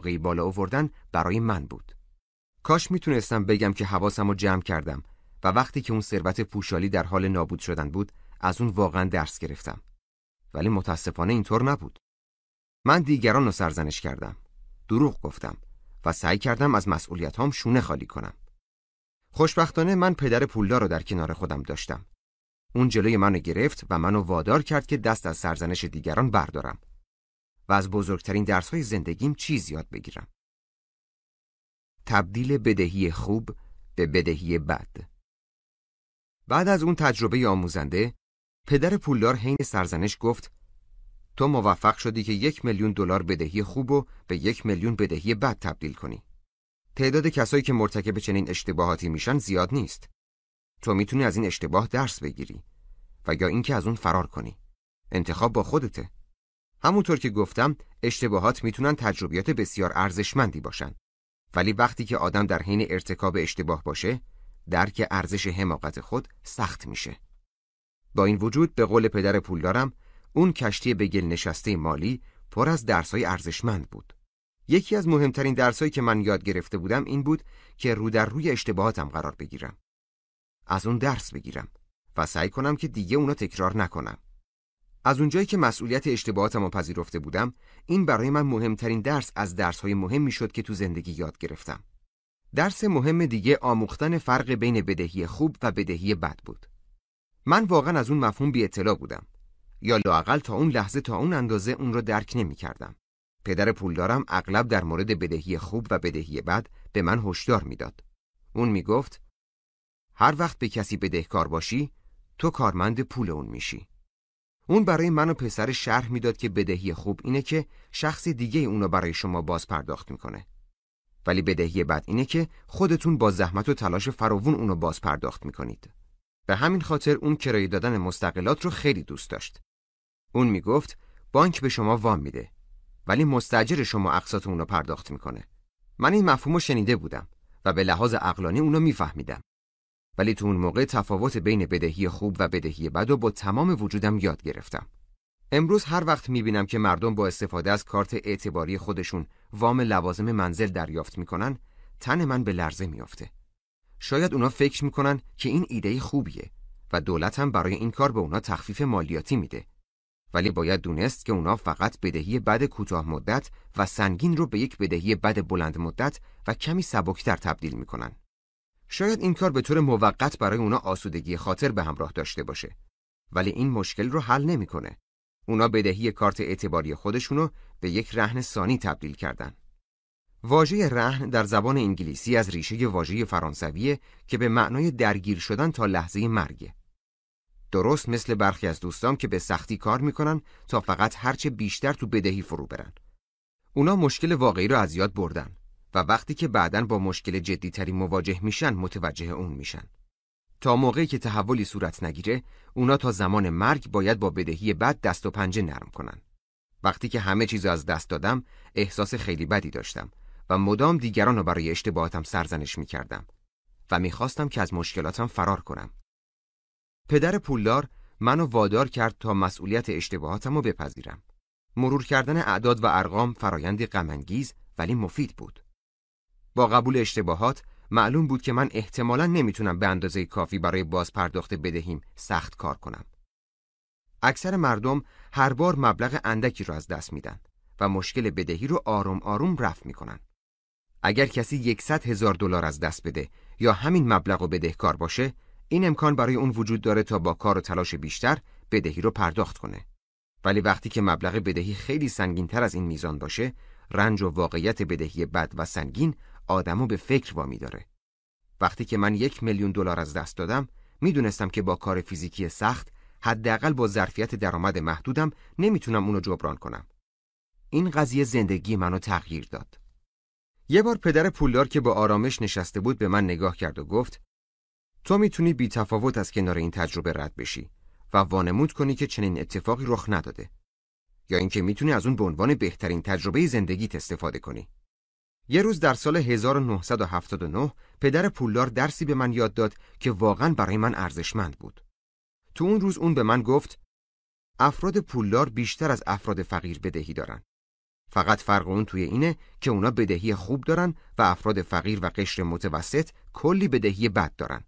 واقعی بالا آوردن برای من بود. کاش می‌تونستم بگم که حواسم رو جمع کردم و وقتی که اون ثروت پوشالی در حال نابود شدن بود از اون واقعا درس گرفتم. ولی متاسفانه اینطور نبود. من دیگران رو سرزنش کردم. دروغ گفتم و سعی کردم از مسئولیت هم شونه خالی کنم. خوشبختانه من پدر پولدار رو در کنار خودم داشتم. اون جلوی منو گرفت و منو وادار کرد که دست از سرزنش دیگران بردارم و از بزرگترین درسهای زندگیم چیز یاد بگیرم. تبدیل بدهی خوب به بدهی بد بعد از اون تجربه آموزنده پدر پولدار حین سرزنش گفت تو موفق شدی که یک میلیون دلار بدهی خوب و به یک میلیون بدهی بد تبدیل کنی. تعداد کسایی که مرتکب چنین اشتباهاتی میشن زیاد نیست. تو می‌تونی از این اشتباه درس بگیری و یا اینکه از اون فرار کنی. انتخاب با خودته. همونطور که گفتم اشتباهات می‌تونن تجربیات بسیار ارزشمندی باشن. ولی وقتی که آدم در حین ارتکاب اشتباه باشه، درک ارزش حماقت خود سخت میشه. با این وجود به قول پدر پولدارم اون کشتی به گل نشسته مالی پر از درسای ارزشمند بود. یکی از مهمترین درسایی که من یاد گرفته بودم این بود که رو در روی اشتباهاتم قرار بگیرم. از اون درس بگیرم و سعی کنم که دیگه اونا تکرار نکنم. از اونجایی که مسئولیت اشتباهاتم رو پذیرفته بودم، این برای من مهمترین درس از درسهای مهمی شد که تو زندگی یاد گرفتم. درس مهم دیگه آموختن فرق بین بدهی خوب و بدهی بد بود. من واقعا از اون مفهوم بی اطلاع بودم. یا لاقل تا اون لحظه تا اون اندازه اون رو درک نمی کردم. پدر پولدارم اغلب در مورد بدهی خوب و بدهی بد به من هشدار می‌داد. اون می‌گفت هر وقت به کسی بدهکار باشی تو کارمند پول اون میشی. اون برای من و پسر شرح می‌داد که بدهی خوب اینه که شخص دیگه اونو برای شما باز پرداخت می‌کنه. ولی بدهی بد اینه که خودتون با زحمت و تلاش فراوون اونو باز پرداخت می‌کنید. به همین خاطر اون کرایه دادن مستقلات رو خیلی دوست داشت. اون می‌گفت بانک به شما وام میده ولی مستجر شما اقساط اونو پرداخت می‌کنه. من این مفهوم شنیده بودم و به لحاظ اقلانی اونو میفهمیدم. ولی تو اون موقع تفاوت بین بدهی خوب و بدهی بد و با تمام وجودم یاد گرفتم. امروز هر وقت می‌بینم که مردم با استفاده از کارت اعتباری خودشون وام لوازم منزل دریافت می‌کنن، تن من به لرزه میافته. شاید اونا فکر می‌کنن که این ایده خوبیه و دولت هم برای این کار به اونا تخفیف مالیاتی میده. ولی باید دونست که اونا فقط بدهی بد کوتاه مدت و سنگین رو به یک بدهی بد بلند مدت و کمی سبکتر تبدیل می‌کنن. شاید این کار به طور موقت برای اونا آسودگی خاطر به همراه داشته باشه. ولی این مشکل رو حل نمی‌کنه. اونا بدهی کارت اعتباری خودشونو به یک رهن ثانی تبدیل کردن. واژه رهن در زبان انگلیسی از ریشه واژه فرانسویه که به معنای درگیر شدن تا لحظه مرگه. درست مثل برخی از دوستام که به سختی کار می‌کنن تا فقط هرچه بیشتر تو بدهی فرو برن. اونا مشکل واقعی رو از یاد بردن و وقتی که بعدا با مشکل جدیتری مواجه میشن متوجه اون میشن. تا موقعی که تحولی صورت نگیره، اونا تا زمان مرگ باید با بدهی بد دست و پنجه نرم کنن. وقتی که همه چیز از دست دادم، احساس خیلی بدی داشتم و مدام دیگران رو برای اشتباهاتم سرزنش می‌کردم و می‌خواستم که از مشکلاتم فرار کنم. پدر پولدار منو وادار کرد تا مسئولیت اشتباهاتم رو بپذیرم. مرور کردن اعداد و ارقام فرایندی غمانگیز ولی مفید بود. با قبول اشتباهات معلوم بود که من احتمالا نمی‌تونم به اندازه کافی برای باز پرداخت بدهیم سخت کار کنم. اکثر مردم هر بار مبلغ اندکی رو از دست میدن و مشکل بدهی رو آروم آروم رفع می‌کنن. اگر کسی یکصد هزار دلار از دست بده یا همین مبلغ و بدهکار باشه این امکان برای اون وجود داره تا با کار و تلاش بیشتر بدهی رو پرداخت کنه. ولی وقتی که مبلغ بدهی خیلی سنگین تر از این میزان باشه، رنج و واقعیت بدهی بد و سنگین آدمو به فکر وامی داره. وقتی که من یک میلیون دلار از دست دادم، می‌دونستم که با کار فیزیکی سخت، حداقل با ظرفیت درآمد محدودم نمی‌تونم اونو جبران کنم. این قضیه زندگی منو تغییر داد. یه بار پدر پولدار که با آرامش نشسته بود به من نگاه کرد و گفت تو می‌تونی بی تفاوت از کنار این تجربه رد بشی و وانمود کنی که چنین اتفاقی رخ نداده یا اینکه می‌تونی از اون به عنوان بهترین تجربه زندگیت استفاده کنی یه روز در سال 1979 پدر پولدار درسی به من یاد داد که واقعا برای من ارزشمند بود تو اون روز اون به من گفت افراد پولدار بیشتر از افراد فقیر بدهی دارن فقط فرق اون توی اینه که اونا بدهی خوب دارن و افراد فقیر و قشر متوسط کلی بدهی بد دارن.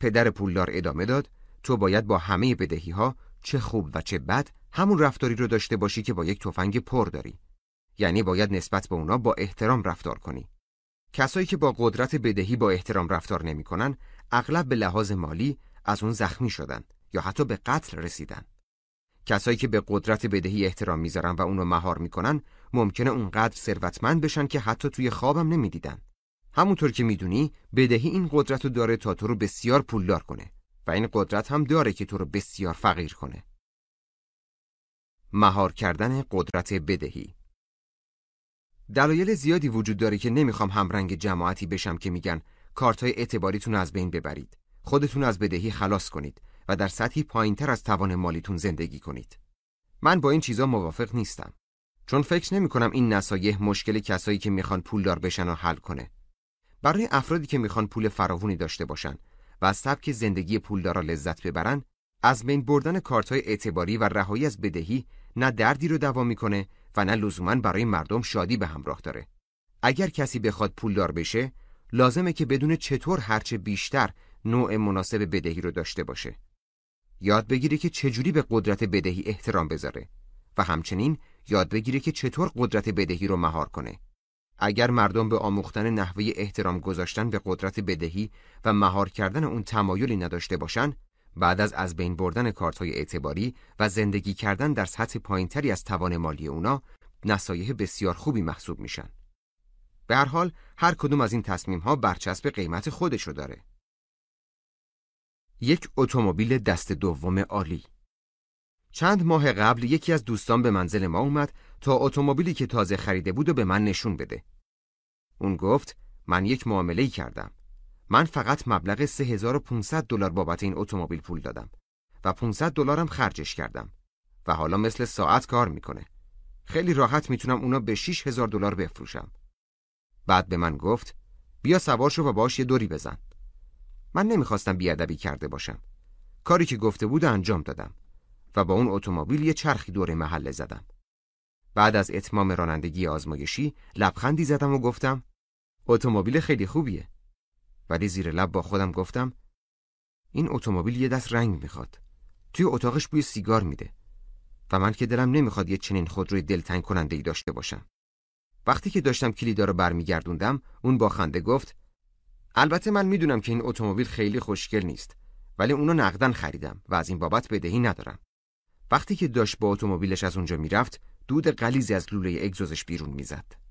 پدر پولدار ادامه داد تو باید با همه بدهی ها چه خوب و چه بد همون رفتاری رو داشته باشی که با یک تفنگ پر داری. یعنی باید نسبت به اونا با احترام رفتار کنی. کسایی که با قدرت بدهی با احترام رفتار نمی‌کنن اغلب به لحاظ مالی از اون زخمی شدن یا حتی به قتل رسیدن. کسایی که به قدرت بدهی احترام می‌ذارن و اونو مهار می‌کنن ممکنه اونقدر ثروتمند بشن که حتی توی خوابم نمی‌دیدن. همونطور که می‌دونی بدهی این قدرت رو داره تا تو رو بسیار پولدار کنه و این قدرت هم داره که تو رو بسیار فقیر کنه. مهار کردن قدرت بدهی دلایل زیادی وجود داره که نمی‌خوام همرنگ جماعتی بشم که میگن کارتای اعتباریتون از بین ببرید. خودتون از بدهی خلاص کنید و در سطحی پایینتر از توان مالیتون زندگی کنید. من با این چیزا موافق نیستم. چون فکر نمی کنم این نصایح مشکل کسایی که می‌خوان پولدار بشن و حل کنه. برای افرادی که می‌خوان پول فراوونی داشته باشن و از سبک زندگی پولدارا لذت ببرن از بین بردن کارت‌های اعتباری و رهایی از بدهی نه دردی رو دوا می‌کنه و نه لزوما برای مردم شادی به همراه داره. اگر کسی بخواد پولدار بشه، لازمه که بدون چطور هرچه بیشتر نوع مناسب بدهی رو داشته باشه. یاد بگیره که چجوری به قدرت بدهی احترام بذاره و همچنین یاد بگیره که چطور قدرت بدهی رو مهار کنه. اگر مردم به آموختن نحوه احترام گذاشتن به قدرت بدهی و مهار کردن اون تمایلی نداشته باشن، بعد از از بین بردن کارت‌های اعتباری و زندگی کردن در سطح پایینتری از توان مالی اونا نصایح بسیار خوبی محسوب میشن. به هر حال هر کدوم از این تصمیم ها برچسب قیمت خودشو داره. یک اتومبیل دست دوم عالی چند ماه قبل یکی از دوستان به منزل ما اومد تا اتومبیلی که تازه خریده بود و به من نشون بده. اون گفت من یک معامله کردم. من فقط مبلغ 3500 دلار بابت این اتومبیل پول دادم و 500 دلارم خرجش کردم و حالا مثل ساعت کار می‌کنه. خیلی راحت می‌تونم اونا به 6000 دلار بفروشم. بعد به من گفت بیا سوار شو و باش یه دوری بزن. من نمی‌خواستم بیادبی کرده باشم. کاری که گفته بود انجام دادم و با اون اتومبیل یه چرخی دور محله زدم. بعد از اتمام رانندگی آزمایشی لبخندی زدم و گفتم اتومبیل خیلی خوبیه. ولی زیر لب با خودم گفتم این اتومبیل یه دست رنگ می‌خواد. توی اتاقش بوی سیگار میده. و من که دلم نمی‌خواد یه چنین خودروی دلتنگ کننده ای داشته باشم. وقتی که داشتم کلیدا رو برمیگردوندم، اون با خنده گفت: "البته من می‌دونم که این اتومبیل خیلی خوشگل نیست، ولی اونو نقدن خریدم و از این بابت بدهی ندارم." وقتی که داشت با اتومبیلش از اونجا می‌رفت، دود غلیزی از لوله اگزوزش بیرون می‌زد.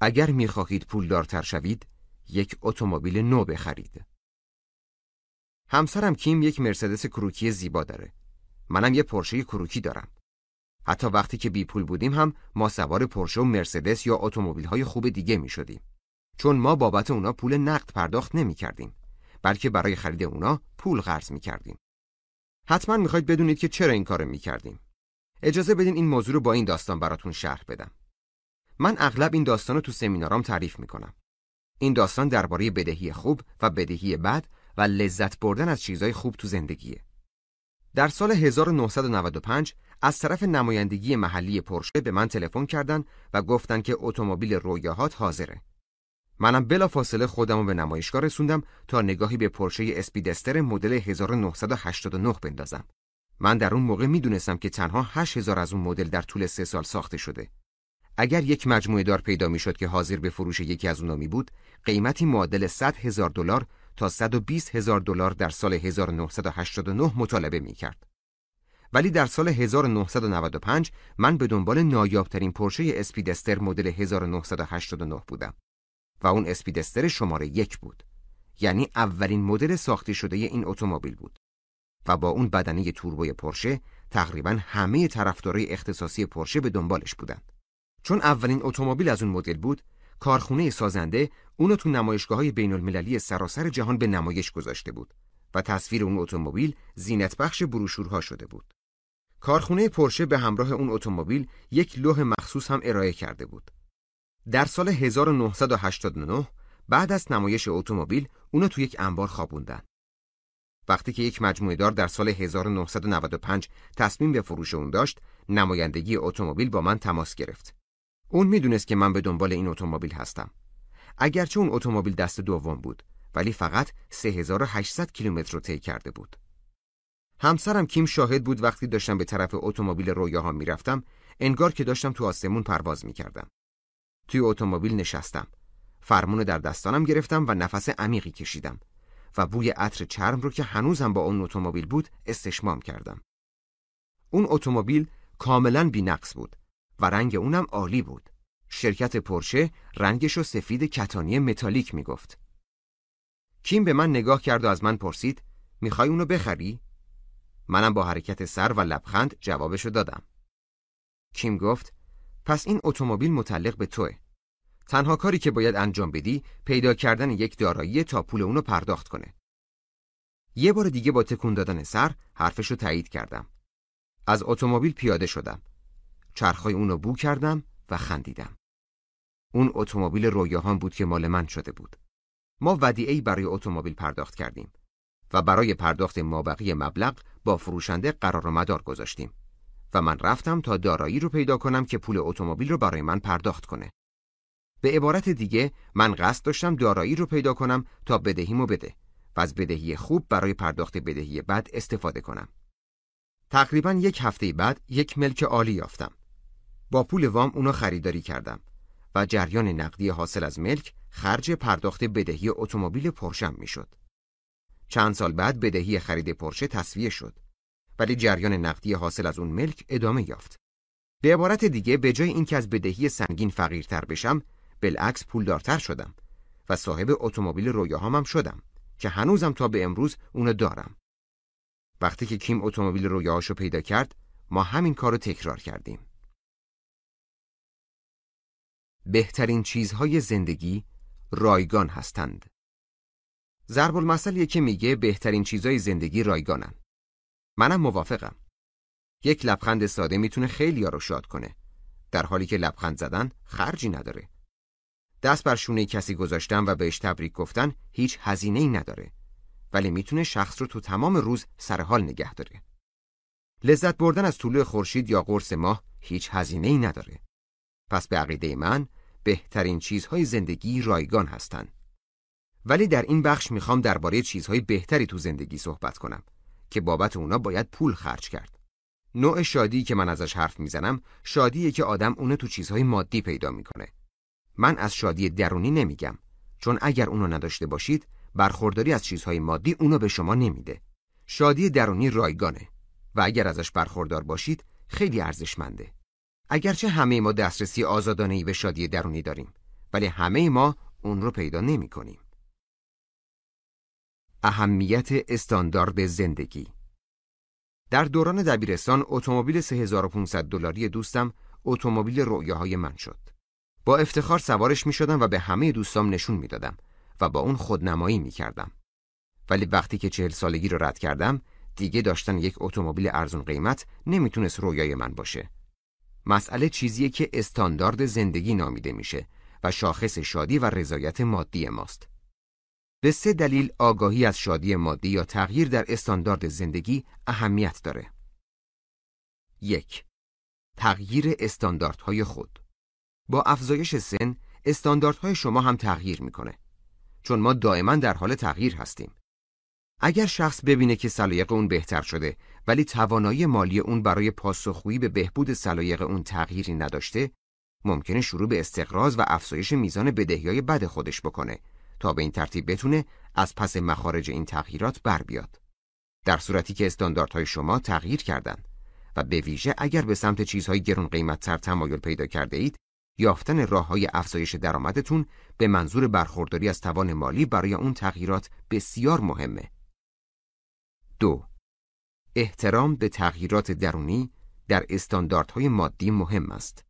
اگر می‌خواهید پولدارتر شوید، یک اتومبیل نو بخرید. همسرم کیم یک مرسدس کروکی زیبا داره. منم یه پرشه کروکی دارم. حتی وقتی که بی پول بودیم هم ما سوار پرشه و مرسدس یا اتومبیل های خوب دیگه می شدیم. چون ما بابت اونا پول نقد پرداخت نمی کردیم. بلکه برای خرید اونا پول قرض می کردیم. حتما می‌خواید بدونید که چرا این کارو می کردیم. اجازه بدین این موضوع رو با این داستان براتون شرح بدم. من اغلب این داستان رو تو سمینارام تعریف می‌کنم. این داستان درباره بدهی خوب و بدهی بد و لذت بردن از چیزهای خوب تو زندگیه. در سال 1995 از طرف نمایندگی محلی پرشه به من تلفن کردن و گفتن که اتومبیل رویاهات حاضره. منم بلافاصله خودمو به نمایشگاه رسوندم تا نگاهی به پرشه اسپیدستر مدل 1989 بندازم. من در اون موقع می‌دونستم که تنها 8000 از اون مدل در طول سه سال ساخته شده. اگر یک مجموعه دار پیدا می‌شد که حاضر به فروش یکی از اونا می بود، قیمتی معادل 100 هزار دلار تا 120 هزار دلار در سال 1989 مطالبه می کرد. ولی در سال 1995 من به دنبال نایابترین پرشه اسپیدستر مدل 1989 بودم و اون اسپیدستر شماره یک بود. یعنی اولین مدل ساخته شده این اتومبیل بود. و با اون بدنه توربوی پرشه تقریبا همه طرفدارای اختصاصی پرشه به دنبالش بودند. چون اولین اتومبیل از اون مدل بود، کارخونه سازنده اونو تو نمایشگاه های بین المللی سراسر جهان به نمایش گذاشته بود و تصویر اون اتومبیل زینت بخش بروشورها شده بود. کارخونه پرشه به همراه اون اتومبیل یک لوح مخصوص هم ارائه کرده بود. در سال 1989 بعد از نمایش اتومبیل اونو تو یک انبار خوابوندن. وقتی که یک مجموعه دار در سال 1995 تصمیم به فروش اون داشت، نمایندگی اتومبیل با من تماس گرفت. اون می‌دونست که من به دنبال این اتومبیل هستم. اگرچه اون اتومبیل دست دوم بود ولی فقط 3800 کیلومتر رو طی کرده بود. همسرم کیم شاهد بود وقتی داشتم به طرف اتومبیل رویاها می‌رفتم انگار که داشتم تو آسمون پرواز می‌کردم. توی اتومبیل نشستم. فرمون در دستانم گرفتم و نفس عمیقی کشیدم و بوی عطر چرم رو که هنوزم با اون اتومبیل بود استشمام کردم. اون اتومبیل کاملا بینقص بود و رنگ اونم عالی بود. شرکت پرشه رنگش و سفید کتانی متالیک می‌گفت. کیم به من نگاه کرد و از من پرسید می‌خوای اونو بخری؟ منم با حرکت سر و لبخند جوابشو دادم. کیم گفت پس این اتومبیل متعلق به توه. تنها کاری که باید انجام بدی پیدا کردن یک دارایی تا پول اونو پرداخت کنه. یه بار دیگه با تکون دادن سر حرفشو تایید کردم. از اتومبیل پیاده شدم. چرخهای اونو بو کردم و خندیدم. اون اتومبیل رویاهان بود که مال من شده بود. ما ودیعی برای اتومبیل پرداخت کردیم و برای پرداخت مابقی مبلغ با فروشنده قرار و مدار گذاشتیم و من رفتم تا دارایی رو پیدا کنم که پول اتومبیل رو برای من پرداخت کنه. به عبارت دیگه من قصد داشتم دارایی رو پیدا کنم تا بدهیمو بده و از بدهی خوب برای پرداخت بدهی بد استفاده کنم. تقریبا یک هفته بعد یک ملک عالی یافتم. با پول وام اونو خریداری کردم و جریان نقدی حاصل از ملک خرج پرداخت بدهی اتومبیل پرشم می‌شد. چند سال بعد بدهی خرید پرشه تصویه شد ولی جریان نقدی حاصل از اون ملک ادامه یافت. به عبارت دیگه به جای اینکه از بدهی سنگین فقیرتر بشم بالعکس پولدارتر شدم و صاحب اتومبیل رویاهامم شدم که هنوزم تا به امروز اونو دارم. وقتی که کیم اتومبیل رویاهاشو پیدا کرد ما همین کارو تکرار کردیم. بهترین چیزهای زندگی رایگان هستند. ضرب المثل که میگه بهترین چیزهای زندگی رایگانن. منم موافقم. یک لبخند ساده می‌تونه خیلی رو شاد کنه. در حالی که لبخند زدن خرجی نداره. دست بر شونه کسی گذاشتن و بهش تبریک گفتن هیچ هزینه ای نداره. ولی می‌تونه شخص رو تو تمام روز سر حال نگه داره. لذت بردن از طلوع خورشید یا قرص ماه هیچ هزینه ای نداره. پس به عقیده من بهترین چیزهای زندگی رایگان هستند. ولی در این بخش می‌خوام درباره چیزهای بهتری تو زندگی صحبت کنم که بابت اونا باید پول خرج کرد. نوع شادی که من ازش حرف می‌زنم شادیه که آدم اونو تو چیزهای مادی پیدا می‌کنه. من از شادی درونی نمیگم چون اگر اونو نداشته باشید برخورداری از چیزهای مادی اونو به شما نمیده. شادی درونی رایگانه و اگر ازش برخوردار باشید خیلی ارزشمنده. اگرچه همه ما دسترسی آزادانه به شادی درونی داریم ولی همه ما اون رو پیدا نمی کنیم. اهمیت استاندارد زندگی در دوران دبیرستان اتومبیل 3500 دلاری دوستم اتومبیل رویاهای من شد. با افتخار سوارش می شدم و به همه دوستام نشون می دادم و با اون خودنمایی می کردم. ولی وقتی که چهل سالگی رو رد کردم دیگه داشتن یک اتومبیل ارزون قیمت نمی‌تونست رویای من باشه. مسئله چیزیه که استاندارد زندگی نامیده میشه و شاخص شادی و رضایت مادی ماست. به سه دلیل آگاهی از شادی مادی یا تغییر در استاندارد زندگی اهمیت داره. یک تغییر استانداردهای خود با افزایش سن استانداردهای شما هم تغییر می‌کنه چون ما دائما در حال تغییر هستیم. اگر شخص ببینه که سلایق اون بهتر شده ولی توانایی مالی اون برای پاسخگویی به بهبود سلایق اون تغییری نداشته ممکنه شروع به استقراض و افزایش میزان بدهیای بد خودش بکنه تا به این ترتیب بتونه از پس مخارج این تغییرات بر بیاد. در صورتی که استانداردهای شما تغییر کردن و به ویژه اگر به سمت چیزهای گرون قیمتتر تمایل پیدا کرده اید یافتن راه های افزایش درآمدتون به منظور برخورداری از توان مالی برای اون تغییرات بسیار مهمه. دو احترام به تغییرات درونی در استانداردهای مادی مهم است.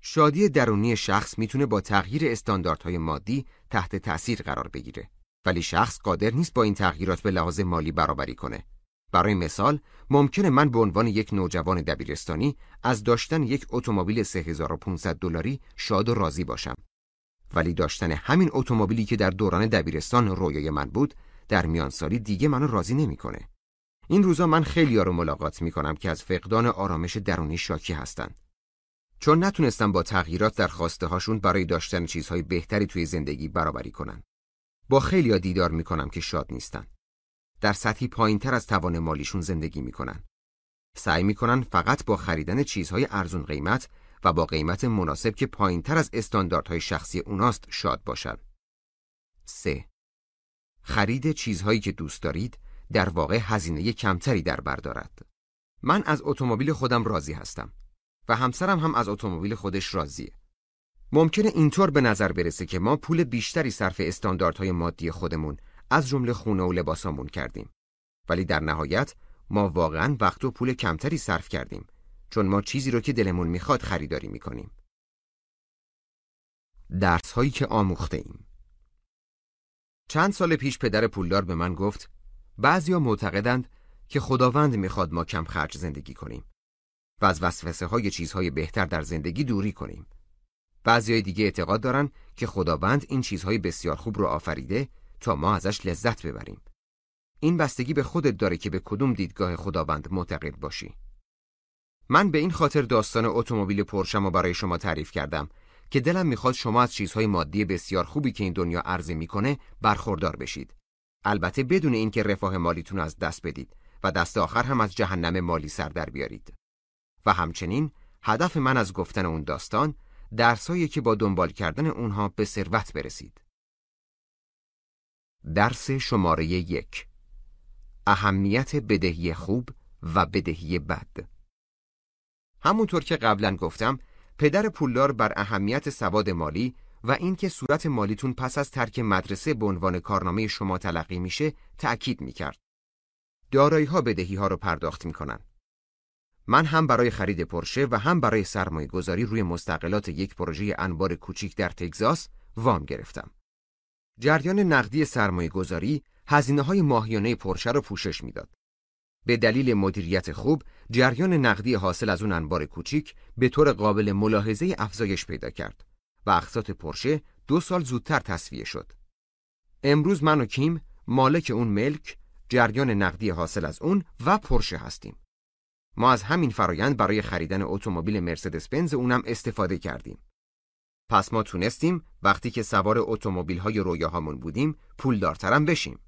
شادی درونی شخص می‌تونه با تغییر استانداردهای مادی تحت تأثیر قرار بگیره ولی شخص قادر نیست با این تغییرات به لحاظ مالی برابری کنه. برای مثال ممکنه من به عنوان یک نوجوان دبیرستانی از داشتن یک اتومبیل 3500 دلاری شاد و راضی باشم ولی داشتن همین اتومبیلی که در دوران دبیرستان رویای من بود در میان سالی دیگه منو راضی نمی‌کنه. این روزا من خیلی رو ملاقات می کنم که از فقدان آرامش درونی شاکی هستند. چون نتونستم با تغییرات در خواسته هاشون برای داشتن چیزهای بهتری توی زندگی برابری کنن. با خیلی دیدار می کنم که شاد نیستن. در سطحی پایین تر از توان مالیشون زندگی می کنن. سعی می کنن فقط با خریدن چیزهای ارزون قیمت و با قیمت مناسب که پایین تر از استانداردهای شخصی اوناست شاد باشن. 3. خرید چیزهایی که دوست دارید در واقع هزینه کمتری در بردارد. من از اتومبیل خودم راضی هستم و همسرم هم از اتومبیل خودش راضیه. ممکنه اینطور به نظر برسه که ما پول بیشتری صرف استانداردهای مادی خودمون از جمله خونه و لباسامون کردیم. ولی در نهایت ما واقعا وقت و پول کمتری صرف کردیم چون ما چیزی رو که دلمون می‌خواد خریداری می‌کنیم. درس هایی که آموخته ایم چند سال پیش پدر پولدار به من گفت بعضیا معتقدند که خداوند می‌خواد ما کم خرج زندگی کنیم و از وسوسه های چیزهای بهتر در زندگی دوری کنیم. بعضی دیگه اعتقاد دارن که خداوند این چیزهای بسیار خوب رو آفریده تا ما ازش لذت ببریم. این بستگی به خودت داره که به کدوم دیدگاه خداوند معتقد باشی. من به این خاطر داستان اتومبیل پرشم رو برای شما تعریف کردم که دلم می‌خواد شما از چیزهای مادی بسیار خوبی که این دنیا عرضه می‌کنه برخوردار بشید. البته بدون اینکه رفاه مالیتون از دست بدید و دست آخر هم از جهنم مالی سر در بیارید. و همچنین هدف من از گفتن اون داستان درسایی که با دنبال کردن اونها به ثروت برسید. درس شماره یک اهمیت بدهی خوب و بدهی بد همونطور که قبلا گفتم پدر پولدار بر اهمیت سواد مالی و اینکه صورت مالیتون پس از ترک مدرسه به عنوان کارنامه شما تلقی میشه تأکید می‌کرد. دارایی ها بدهی ها رو پرداخت می‌کنن. من هم برای خرید پرشه و هم برای سرمایه گذاری روی مستقلات یک پروژه انبار کوچیک در تگزاس وام گرفتم. جریان نقدی سرمایه گذاری هزینه های ماهیانه پرشه رو پوشش می‌داد. به دلیل مدیریت خوب، جریان نقدی حاصل از اون انبار کوچیک به طور قابل ملاحظه افزایش پیدا کرد و اقساط پرشه دو سال زودتر تصویه شد. امروز من و کیم مالک اون ملک، جریان نقدی حاصل از اون و پرشه هستیم. ما از همین فرایند برای خریدن اتومبیل مرسدس بنز اونم استفاده کردیم. پس ما تونستیم وقتی که سوار اتومبیل های رویاهامون بودیم پولدارترم بشیم.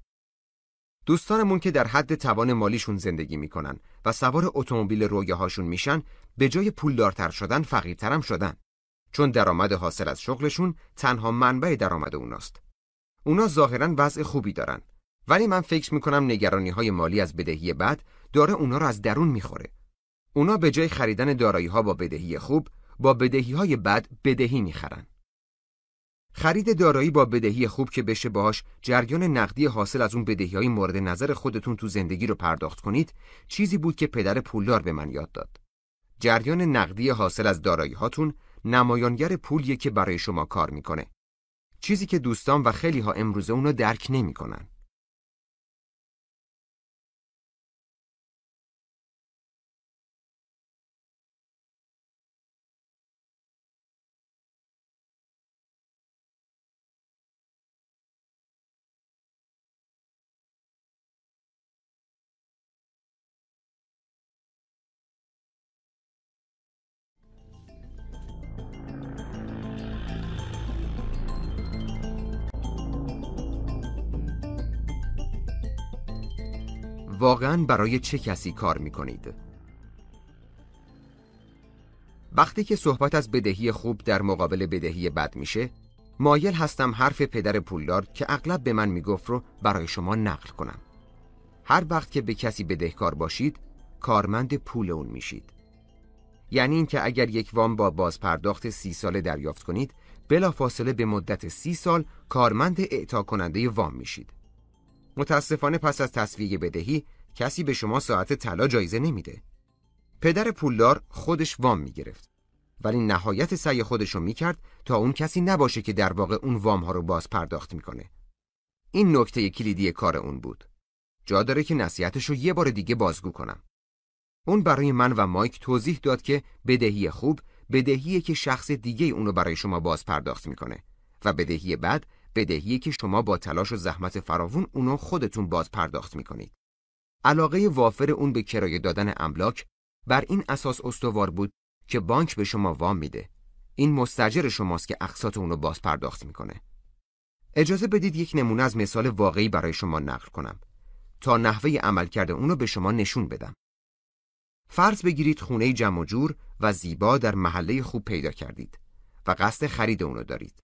دوستانمون که در حد توان مالیشون زندگی می‌کنن و سوار اتومبیل رویاهاشون میشن به جای پولدارتر شدن فقیرترم شدن چون درآمد حاصل از شغلشون تنها منبع درآمد اوناست. اونا ظاهرا وضع خوبی دارن ولی من فکر می‌کنم نگرانی های مالی از بدهی بد داره اونا رو از درون می‌خوره. اونا به جای خریدن دارایی ها با بدهی خوب با بدهی های بد بدهی می‌خرن. خرید دارایی با بدهی خوب که بشه باهاش جریان نقدی حاصل از اون بدهی های مورد نظر خودتون تو زندگی رو پرداخت کنید چیزی بود که پدر پولدار به من یاد داد. جریان نقدی حاصل از دارایی هاتون نمایانگر پولیه که برای شما کار می‌کنه. چیزی که دوستان و خیلی ها امروزه اونو درک نمی‌کنن. واقعا برای چه کسی کار می کنید؟ وقتی که صحبت از بدهی خوب در مقابل بدهی بد میشه مایل هستم حرف پدر پولدار که اغلب به من می‌گفت رو برای شما نقل کنم. هر وقت که به کسی بدهکار باشید کارمند پول اون میشید. یعنی اینکه اگر یک وام با بازپرداخت سی ساله دریافت کنید بلافاصله به مدت سی سال کارمند اعطا کننده وام میشید. متاسفانه پس از تصویه بدهی کسی به شما ساعت طلا جایزه نمیده. پدر پولدار خودش وام می‌گرفت ولی نهایت سعی خودش رو می‌کرد تا اون کسی نباشه که در واقع اون وام ها رو باز پرداخت می‌کنه. این نکته کلیدی کار اون بود. جا داره که نصیحتش رو یه بار دیگه بازگو کنم. اون برای من و مایک توضیح داد که بدهی خوب بدهیه که شخص دیگه اونو برای شما باز پرداخت می‌کنه و بدهی بد بدهی که شما با تلاش و زحمت فراوون اونو خودتون باز پرداخت می‌کنید. علاقه وافر اون به کرایه دادن املاک بر این اساس استوار بود که بانک به شما وام میده. این مستجر شماست که اقساط اونو باز پرداخت می‌کنه. اجازه بدید یک نمونه از مثال واقعی برای شما نقل کنم تا نحوه عملکرد اونو به شما نشون بدم. فرض بگیرید خونه جمع و جور و زیبا در محله خوب پیدا کردید و قصد خرید اونو دارید.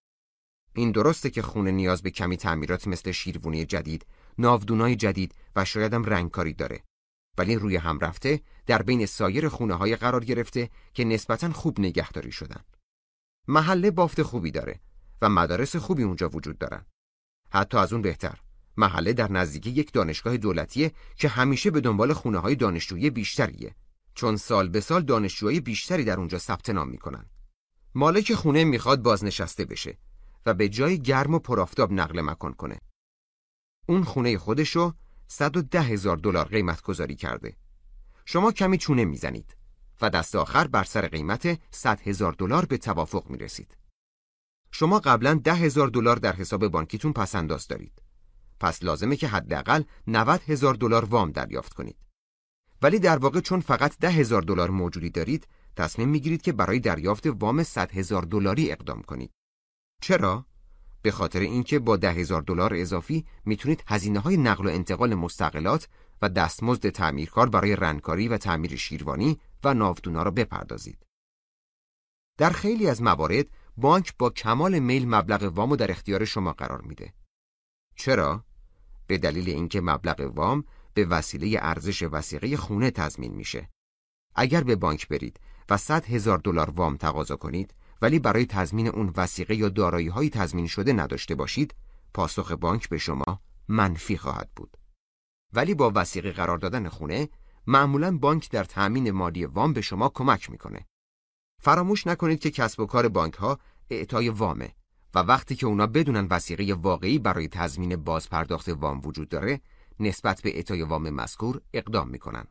این درسته که خونه نیاز به کمی تعمیرات مثل شیروانی جدید، ناودونای جدید و شایدم رنگکاری داره. ولی روی هم رفته در بین سایر خونه های قرار گرفته که نسبتا خوب نگهداری شدن. محله بافت خوبی داره و مدارس خوبی اونجا وجود دارن. حتی از اون بهتر. محله در نزدیکی یک دانشگاه دولتیه که همیشه به دنبال خونه های دانشجویی بیشتریه چون سال به سال دانشجوهای بیشتری در اونجا ثبت نام می‌کنن. مالک خونه می‌خواد بازنشسته بشه و به جای گرم و پرافتاب نقل مکان کنه. اون خونه خودشو 110 هزار دلار قیمت گذاری کرده. شما کمی چونه می‌زنید و دست آخر بر سر قیمت 100 هزار دلار به توافق می‌رسید. شما قبلا ده هزار دلار در حساب بانکیتون پس انداز دارید. پس لازمه که حداقل 90 هزار دلار وام دریافت کنید. ولی در واقع چون فقط ده هزار دلار موجودی دارید، تصمیم می‌گیرید که برای دریافت وام 100 هزار دلاری اقدام کنید. چرا؟ به خاطر اینکه با ده هزار دلار اضافی می‌تونید هزینه های نقل و انتقال مستقلات و دستمزد تعمیرکار برای رنگکاری و تعمیر شیروانی و ناودونا را بپردازید. در خیلی از موارد بانک با کمال میل مبلغ وام در اختیار شما قرار میده. چرا؟ به دلیل اینکه مبلغ وام به وسیله ارزش وسیقه خونه تضمین میشه. اگر به بانک برید و 100 هزار دلار وام تقاضا کنید ولی برای تضمین اون وسیقه یا دارایی های تضمین شده نداشته باشید، پاسخ بانک به شما منفی خواهد بود. ولی با وسیقه قرار دادن خونه، معمولا بانک در تأمین مالی وام به شما کمک می‌کنه. فراموش نکنید که کسب و کار بانک ها اعطای وامه و وقتی که اونا بدونن وسیقه واقعی برای تضمین بازپرداخت وام وجود داره، نسبت به اعطای وام مذکور اقدام می‌کنن.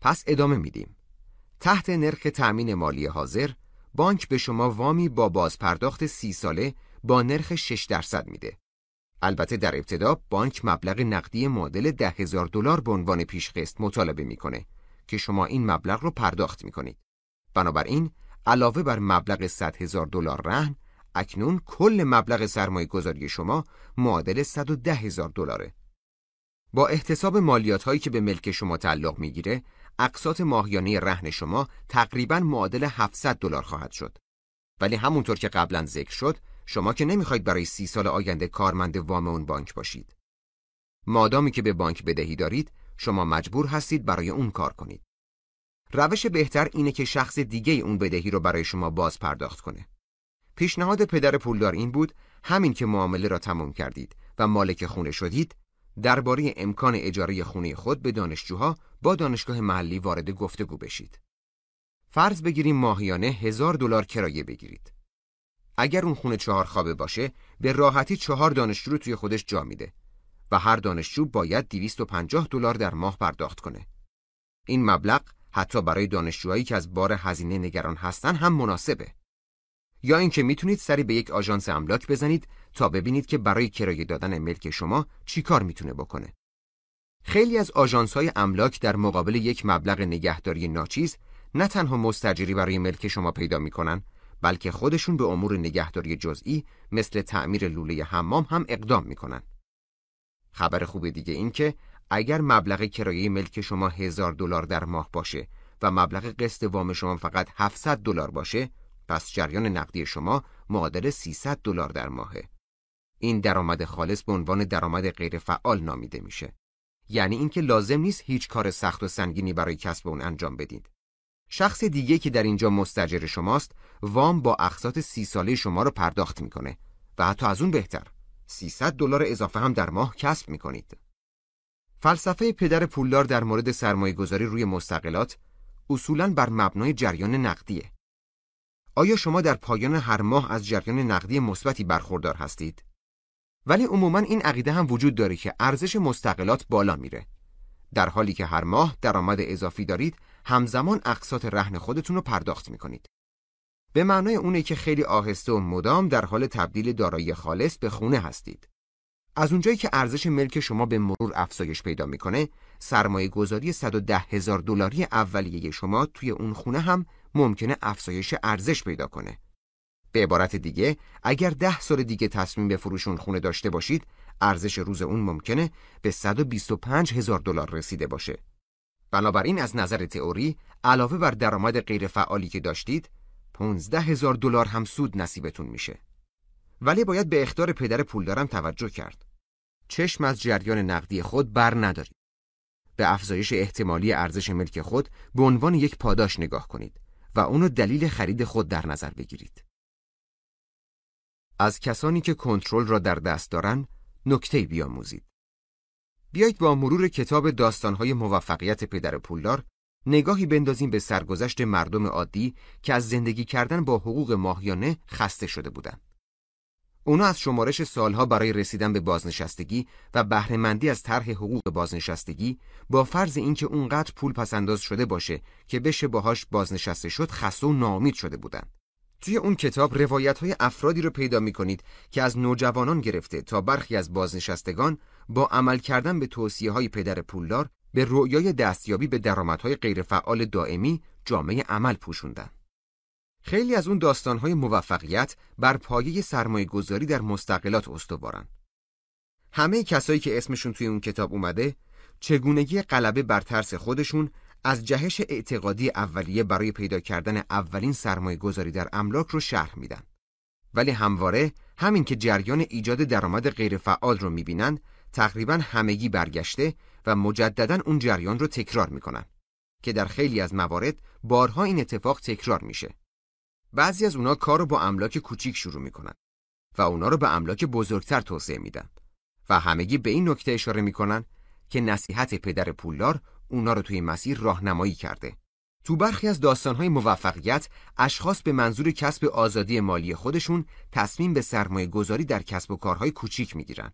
پس ادامه میدیم. تحت نرخ تأمین مالی حاضر بانک به شما وامی با بازپرداخت سی ساله با نرخ 6 درصد میده. البته در ابتدا بانک مبلغ نقدی معادل ده هزار دلار به عنوان پیشقسط مطالبه می‌کنه که شما این مبلغ رو پرداخت می‌کنید. بنابراین علاوه بر مبلغ 100 هزار دلار رهن اکنون کل مبلغ سرمایه گذاری شما معادل 110 هزار دلاره. با احتساب مالیات هایی که به ملک شما تعلق می‌گیره اقساط ماهیانه رهن شما تقریبا معادل 700 دلار خواهد شد. ولی همونطور که قبلا ذکر شد، شما که نمی‌خواید برای سی سال آینده کارمند وام اون بانک باشید. مادامی که به بانک بدهی دارید، شما مجبور هستید برای اون کار کنید. روش بهتر اینه که شخص دیگه اون بدهی رو برای شما باز پرداخت کنه. پیشنهاد پدر پولدار این بود همین که معامله را تمام کردید و مالک خونه شدید درباره امکان اجاره خونه خود به دانشجوها با دانشگاه محلی وارد گفتگو بشید. فرض بگیریم ماهیانه هزار دلار کرایه بگیرید. اگر اون خونه چهار خوابه باشه به راحتی چهار دانشجو رو توی خودش جا میده و هر دانشجو باید 250 دلار در ماه پرداخت کنه. این مبلغ حتی برای دانشجوهایی که از بار هزینه نگران هستن هم مناسبه. یا اینکه می‌تونید سری به یک آژانس املاک بزنید تا ببینید که برای کرایه دادن ملک شما چی کار می‌تونه بکنه. خیلی از آژانس های املاک در مقابل یک مبلغ نگهداری ناچیز نه تنها مستجری برای ملک شما پیدا می‌کنن بلکه خودشون به امور نگهداری جزئی مثل تعمیر لوله حمام هم اقدام می‌کنن. خبر خوب دیگه این که اگر مبلغ کرایه ملک شما هزار دلار در ماه باشه و مبلغ قسط وام شما فقط 700 دلار باشه پس جریان نقدی شما معادل 300 دلار در ماهه. این درآمد خالص به عنوان درآمد غیر فعال نامیده میشه. یعنی اینکه لازم نیست هیچ کار سخت و سنگینی برای کسب اون انجام بدید. شخص دیگه که در اینجا مستجر شماست وام با اقساط سی ساله شما رو پرداخت می‌کنه و حتی از اون بهتر 300 دلار اضافه هم در ماه کسب می‌کنید. فلسفه پدر پولدار در مورد سرمایه گذاری روی مستقلات اصولاً بر مبنای جریان نقدیه. آیا شما در پایان هر ماه از جریان نقدی مثبتی برخوردار هستید؟ ولی عموما این عقیده هم وجود داره که ارزش مستقلات بالا میره. در حالی که هر ماه درآمد اضافی دارید، همزمان اقساط رهن خودتون رو پرداخت می‌کنید. به معنای اونه که خیلی آهسته و مدام در حال تبدیل دارایی خالص به خونه هستید. از اونجایی که ارزش ملک شما به مرور افزایش پیدا می‌کنه سرمایه گذاری 110 هزار دلاری اولیه شما توی اون خونه هم ممکنه افزایش ارزش پیدا کنه به عبارت دیگه اگر ده سال دیگه تصمیم به فروش اون خونه داشته باشید ارزش روز اون ممکنه به 125 هزار دلار رسیده باشه بنابراین از نظر تئوری علاوه بر درآمد غیرفعالی که داشتید 15 هزار دلار هم سود نصیبتون میشه ولی باید به اختار پدر پولدارم توجه کرد. چشم از جریان نقدی خود بر ندارید. به افزایش احتمالی ارزش ملک خود به عنوان یک پاداش نگاه کنید و اونو دلیل خرید خود در نظر بگیرید. از کسانی که کنترل را در دست دارند نکته بیاموزید. بیایید با مرور کتاب داستانهای موفقیت پدر پولدار نگاهی بندازیم به سرگذشت مردم عادی که از زندگی کردن با حقوق ماهیانه خسته شده بودند. اونا از شمارش سالها برای رسیدن به بازنشستگی و بهرهمندی از طرح حقوق بازنشستگی با فرض اینکه اونقدر پول پسنداز شده باشه که بشه باهاش بازنشسته شد خسته و ناامید شده بودند. توی اون کتاب روایت های افرادی رو پیدا می کنید که از نوجوانان گرفته تا برخی از بازنشستگان با عمل کردن به توصیه های پدر پولدار به رویای دستیابی به درآمدهای غیرفعال دائمی جامعه عمل پوشوندن. خیلی از اون داستانهای موفقیت بر پایه سرمایه گذاری در مستقلات استوارن. همه کسایی که اسمشون توی اون کتاب اومده چگونگی غلبه بر ترس خودشون از جهش اعتقادی اولیه برای پیدا کردن اولین سرمایه گذاری در املاک رو شرح میدن. ولی همواره همین که جریان ایجاد درآمد غیرفعال رو می‌بینن تقریبا همگی برگشته و مجددا اون جریان رو تکرار می‌کنن که در خیلی از موارد بارها این اتفاق تکرار میشه. بعضی از اونا کار رو با املاک کوچیک شروع می‌کنن و اونا رو به املاک بزرگتر توسعه میدن و همگی به این نکته اشاره می‌کنن که نصیحت پدر پولدار اونا رو توی مسیر راهنمایی کرده. تو برخی از داستانهای موفقیت اشخاص به منظور کسب آزادی مالی خودشون تصمیم به سرمایه گذاری در کسب و کارهای کوچیک می‌گیرن.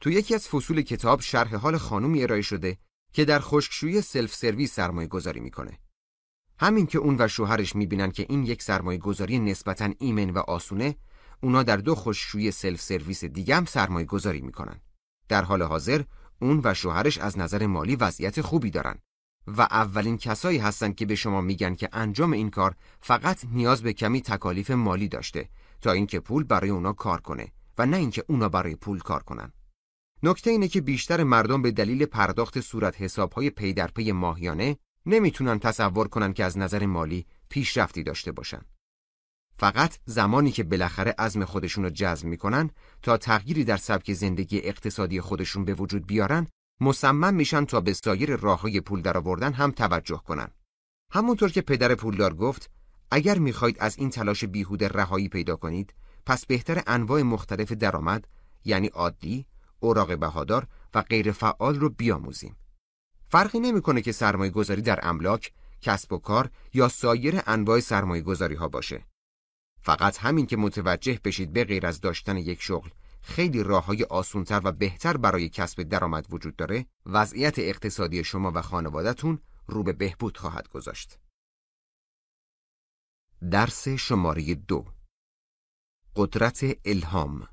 تو یکی از فصول کتاب شرح حال خانومی ارائه شده که در خشکشویی سلف سرویس سرمایه گذاری می‌کنه. همین که اون و شوهرش می‌بینن که این یک سرمایه گذاری نسبتا ایمن و آسونه اونا در دو خشکشویی سلف سرویس دیگه هم سرمایه گذاری می‌کنن. در حال حاضر اون و شوهرش از نظر مالی وضعیت خوبی دارن و اولین کسایی هستن که به شما میگن که انجام این کار فقط نیاز به کمی تکالیف مالی داشته تا اینکه پول برای اونا کار کنه و نه اینکه اونا برای پول کار کنن. نکته اینه که بیشتر مردم به دلیل پرداخت صورت حسابهای پی در پی ماهیانه نمی‌تونن تصور کنن که از نظر مالی پیشرفتی داشته باشن. فقط زمانی که بالاخره عزم خودشون رو جذب می‌کنن تا تغییری در سبک زندگی اقتصادی خودشون به وجود بیارن مصمم میشن تا به سایر راههای پول درآوردن هم توجه کنن. همونطور که پدر پولدار گفت اگر می‌خواید از این تلاش بیهوده رهایی پیدا کنید پس بهتر انواع مختلف درآمد یعنی عادی، اوراق بهادار و غیر فعال رو بیاموزیم. فرقی نمی‌کنه که سرمایه گذاری در املاک، کسب و کار یا سایر انواع سرمایه گذاری ها باشه. فقط همین که متوجه بشید به غیر از داشتن یک شغل خیلی راه های آسونتر و بهتر برای کسب درآمد وجود داره وضعیت اقتصادی شما و خانوادهتون رو به بهبود خواهد گذاشت. درس شماره دو قدرت الهام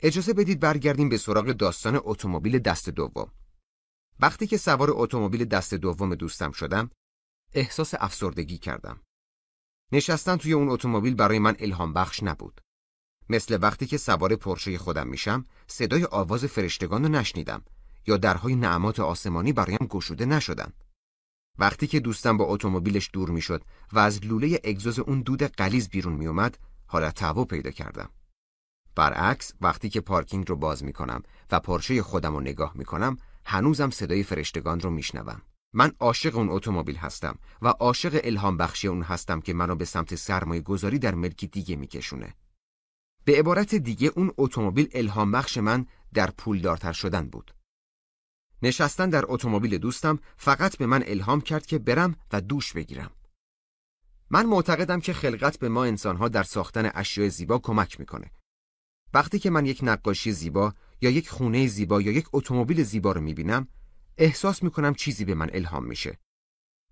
اجازه بدید برگردیم به سراغ داستان اتومبیل دست دوم. وقتی که سوار اتومبیل دست دوم دوستم شدم احساس افسردگی کردم. نشستن توی اون اتومبیل برای من الهام بخش نبود. مثل وقتی که سوار پرشه خودم میشم صدای آواز فرشتگان رو نشنیدم یا درهای نعمات آسمانی برایم گشوده نشدن. وقتی که دوستم با اتومبیلش دور می‌شد و از لوله اگزوز اون دود قلیز بیرون میومد حالت تهوع پیدا کردم. برعکس وقتی که پارکینگ رو باز می‌کنم و پرشه خودم رو نگاه می‌کنم هنوزم صدای فرشتگان رو میشنوم. من عاشق اون اتومبیل هستم و عاشق الهام بخشی اون هستم که منو به سمت سرمایه گذاری در ملکی دیگه میکشونه. به عبارت دیگه اون اتومبیل الهام بخش من در پولدارتر شدن بود. نشستن در اتومبیل دوستم فقط به من الهام کرد که برم و دوش بگیرم. من معتقدم که خلقت به ما انسانها در ساختن اشیاء زیبا کمک می‌کنه. وقتی که من یک نقاشی زیبا یا یک خونه زیبا یا یک اتومبیل زیبا رو می‌بینم احساس می‌کنم چیزی به من الهام میشه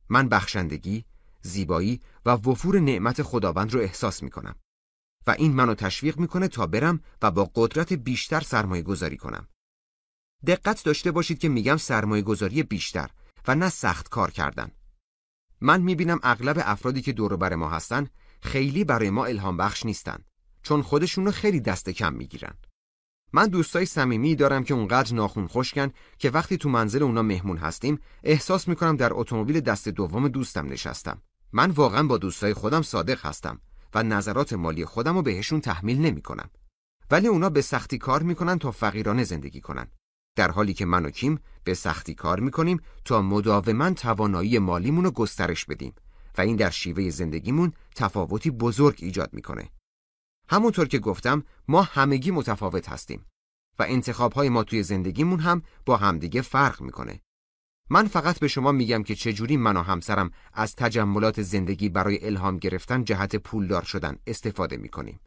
من بخشندگی، زیبایی و وفور نعمت خداوند رو احساس می‌کنم و این منو تشویق می‌کنه تا برم و با قدرت بیشتر سرمایه گذاری کنم. دقت داشته باشید که میگم سرمایه گذاری بیشتر و نه سخت کار کردن. من می‌بینم اغلب افرادی که دور بر ما هستن خیلی برای ما الهام بخش نیستن چون خودشون رو خیلی دست کم می‌گیرن. من دوستای صمیمی دارم که اونقدر ناخون خشکن که وقتی تو منزل اونا مهمون هستیم احساس می‌کنم در اتومبیل دست دوم دوستم نشستم. من واقعا با دوستای خودم صادق هستم و نظرات مالی خودم رو بهشون تحمیل نمی‌کنم. ولی اونا به سختی کار می‌کنن تا فقیرانه زندگی کنن. در حالی که من و کیم به سختی کار می‌کنیم تا مداوما توانایی مالیمون رو گسترش بدیم و این در شیوه زندگیمون تفاوتی بزرگ ایجاد می‌کنه. همونطور که گفتم ما همگی متفاوت هستیم و انتخابهای ما توی زندگیمون هم با همدیگه فرق می‌کنه. من فقط به شما میگم که چجوری من و همسرم از تجملات زندگی برای الهام گرفتن جهت پولدار شدن استفاده می‌کنیم.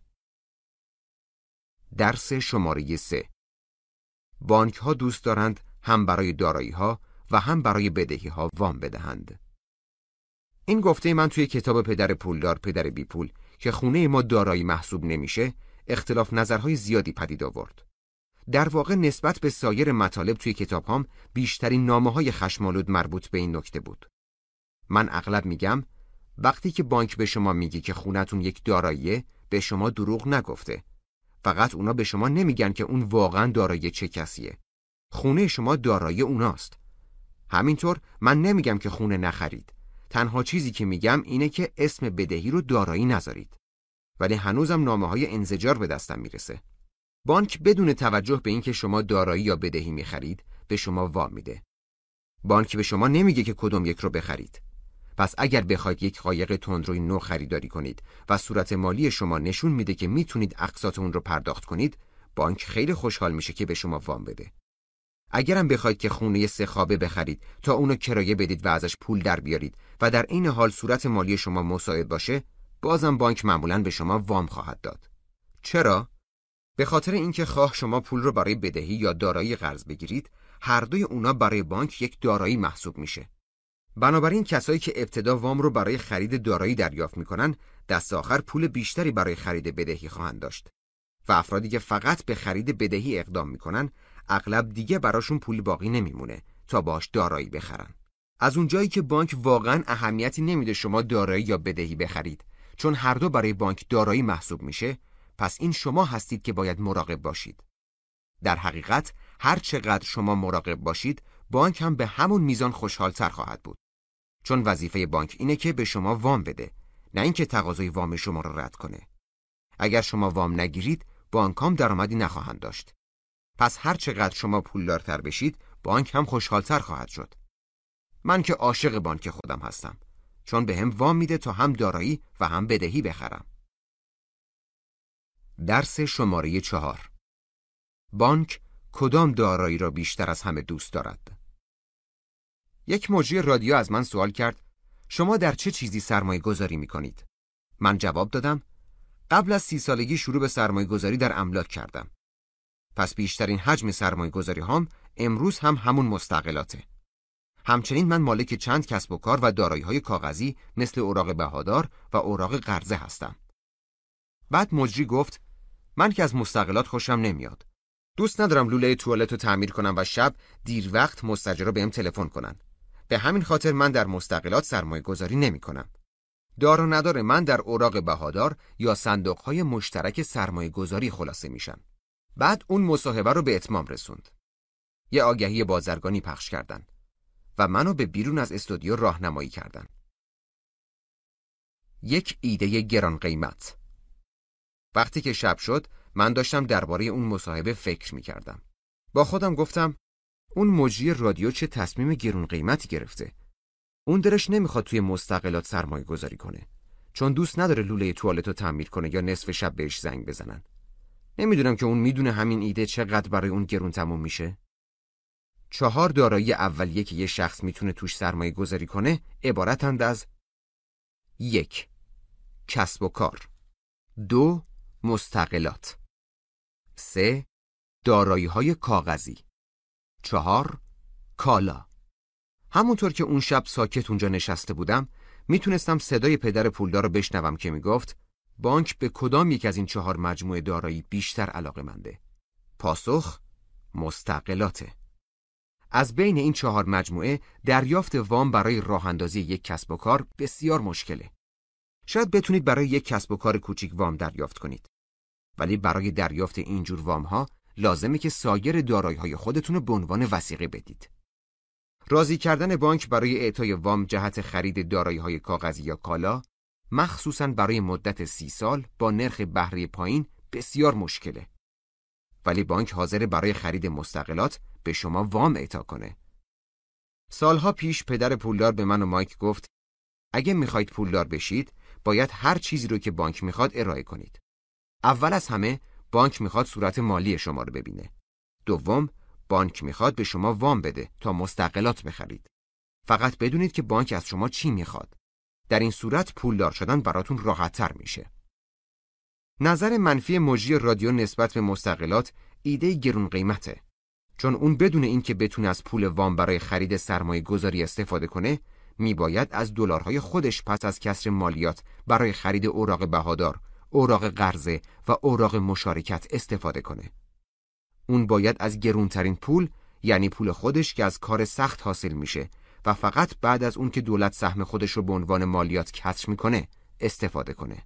درس شماره 3 بانک ها دوست دارند هم برای دارایی ها و هم برای بدهی ها وام بدهند. این گفته من توی کتاب پدر پولدار پدر بی پول که خونه ما دارایی محسوب نمیشه اختلاف نظرهای زیادی پدید آورد. در واقع نسبت به سایر مطالب توی کتاب هم بیشترین نامه های خشمالود مربوط به این نکته بود. من اغلب میگم وقتی که بانک به شما میگه که خونتون یک داراییه به شما دروغ نگفته. فقط اونا به شما نمیگن که اون واقعا دارایی چه کسیه. خونه شما دارایی اوناست. همینطور من نمیگم که خونه نخرید. تنها چیزی که میگم اینه که اسم بدهی رو دارایی نذارید. ولی هنوزم نامه های انزجار به دستم می‌رسه. بانک بدون توجه به اینکه شما دارایی یا بدهی می‌خرید به شما وام میده. بانک به شما نمیگه که کدوم یک رو بخرید. پس اگر بخواید یک قایق تندروی نو خریداری کنید و صورت مالی شما نشون میده که می‌تونید اقساط اون رو پرداخت کنید، بانک خیلی خوشحال میشه که به شما وام بده. اگرم بخواید که خونه سه خوابه بخرید تا اونو کرایه بدید و ازش پول در بیارید و در این حال صورت مالی شما مساعد باشه، بازم بانک معمولا به شما وام خواهد داد. چرا؟ به خاطر اینکه خواه شما پول رو برای بدهی یا دارایی قرض بگیرید، هر دوی اونا برای بانک یک دارایی محسوب میشه. بنابراین کسایی که ابتدا وام رو برای خرید دارایی دریافت می‌کنن، دست آخر پول بیشتری برای خرید بدهی خواهند داشت. و افرادی که فقط به خرید بدهی اقدام می‌کنن، اغلب دیگه براشون پول باقی نمیمونه تا باش دارایی بخرن. از اونجایی که بانک واقعا اهمیتی نمیده شما دارایی یا بدهی بخرید، چون هر دو برای بانک دارایی محسوب میشه، پس این شما هستید که باید مراقب باشید. در حقیقت هر چقدر شما مراقب باشید بانک هم به همون میزان خوشحالتر خواهد بود. چون وظیفه بانک اینه که به شما وام بده نه اینکه تقاضای وام شما را رد کنه. اگر شما وام نگیرید بانک هم درآمدی نخواهند داشت. پس هر چقدر شما پولدارتر بشید بانک هم خوشحالتر خواهد شد. من که عاشق بانک خودم هستم چون به هم وام میده تا هم دارایی و هم بدهی بخرم. درس شماره چهار بانک کدام دارایی را بیشتر از همه دوست دارد؟ یک مجری رادیو از من سوال کرد شما در چه چیزی سرمایه گذاری می کنید؟ من جواب دادم قبل از سی سالگی شروع به سرمایه گذاری در املاک کردم. پس بیشترین حجم سرمایه گذاری هم امروز هم همون مستقلاته. همچنین من مالک چند کسب و کار و دارایی های کاغذی مثل اوراق بهادار و اوراق قرضه هستم. بعد مجری گفت من که از مستقلات خوشم نمیاد. دوست ندارم لوله توالت رو تعمیر کنم و شب دیر وقت مستجرا بهم تلفن کنن. به همین خاطر من در مستقلات سرمایه گذاری نمی کنم. دار و نداره من در اوراق بهادار یا صندوق های مشترک سرمایه گذاری خلاصه میشم. بعد اون مصاحبه رو به اتمام رسوند. یه آگهی بازرگانی پخش کردن و منو به بیرون از استودیو راهنمایی کردن. یک ایده گران قیمت وقتی که شب شد من داشتم درباره اون مصاحبه فکر می کردم. با خودم گفتم اون مجری رادیو چه تصمیم گرون قیمتی گرفته. اون درش نمی‌خواد توی مستقلات سرمایه گذاری کنه. چون دوست نداره لوله توالت رو تعمیر کنه یا نصف شب بهش زنگ بزنن. نمی‌دونم که اون می‌دونه همین ایده چقدر برای اون گرون تموم میشه. چهار دارایی اولیه که یه شخص می‌تونه توش سرمایه گذاری کنه عبارتند از یک کسب و کار. دو مستقلات. سه دارایی های کاغذی. چهار کالا. همونطور که اون شب ساکت اونجا نشسته بودم می‌تونستم صدای پدر پولدار رو بشنوم که می‌گفت بانک به کدام یک از این چهار مجموعه دارایی بیشتر علاقه منده؟ پاسخ مستقلاته. از بین این چهار مجموعه دریافت وام برای راه اندازی یک کسب و کار بسیار مشکله. شاید بتونید برای یک کسب و کار کوچیک وام دریافت کنید. ولی برای دریافت اینجور وام ها لازمه که سایر دارایی های خودتون رو به عنوان وسیقه بدید. راضی کردن بانک برای اعطای وام جهت خرید دارایی های کاغذی یا کالا مخصوصا برای مدت سی سال با نرخ بهره پایین بسیار مشکله. ولی بانک حاضر برای خرید مستقلات به شما وام اعطا کنه. سالها پیش پدر پولدار به من و مایک گفت اگه می‌خواید پولدار بشید باید هر چیزی رو که بانک می‌خواد ارائه کنید. اول از همه بانک می‌خواد صورت مالی شما رو ببینه. دوم بانک می‌خواد به شما وام بده تا مستقلات بخرید. فقط بدونید که بانک از شما چی می‌خواد. در این صورت پولدار شدن براتون راحتتر میشه. نظر منفی مجری رادیو نسبت به مستقلات ایده گرون قیمته. چون اون بدون اینکه بتونه از پول وام برای خرید سرمایه گذاری استفاده کنه میباید از دلارهای خودش پس از کسر مالیات برای خرید اوراق بهادار، اوراق قرضه و اوراق مشارکت استفاده کنه. اون باید از گرونترین پول یعنی پول خودش که از کار سخت حاصل میشه و فقط بعد از اون که دولت سهم خودش رو به عنوان مالیات کسر می‌کنه استفاده کنه.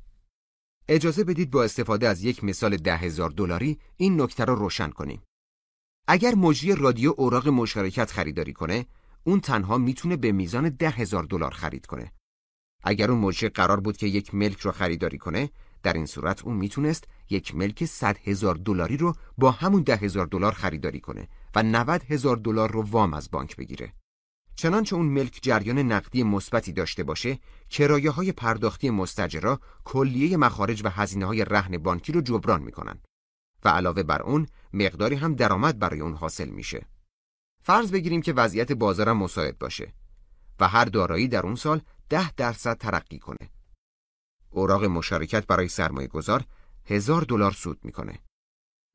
اجازه بدید با استفاده از یک مثال ده هزار دلاری این نکته رو روشن کنیم. اگر مجری رادیو اوراق مشارکت خریداری کنه، اون تنها می‌تونه به میزان ده هزار دلار خرید کنه. اگر اون مجری قرار بود که یک ملک رو خریداری کنه، در این صورت اون می‌تونست یک ملک صد هزار دلاری رو با همون ده هزار دلار خریداری کنه و 90 هزار دلار رو وام از بانک بگیره. چنانچه اون ملک جریان نقدی مثبتی داشته باشه، کرایه های پرداختی مستجرا کلیه مخارج و هزینه های رهن بانکی رو جبران می‌کنن و علاوه بر اون مقداری هم درآمد برای اون حاصل میشه. فرض بگیریم که وضعیت بازارم مساعد باشه و هر دارایی در اون سال ده درصد ترقی کنه. اوراق مشارکت برای سرمایه گذار هزار دلار سود می‌کنه.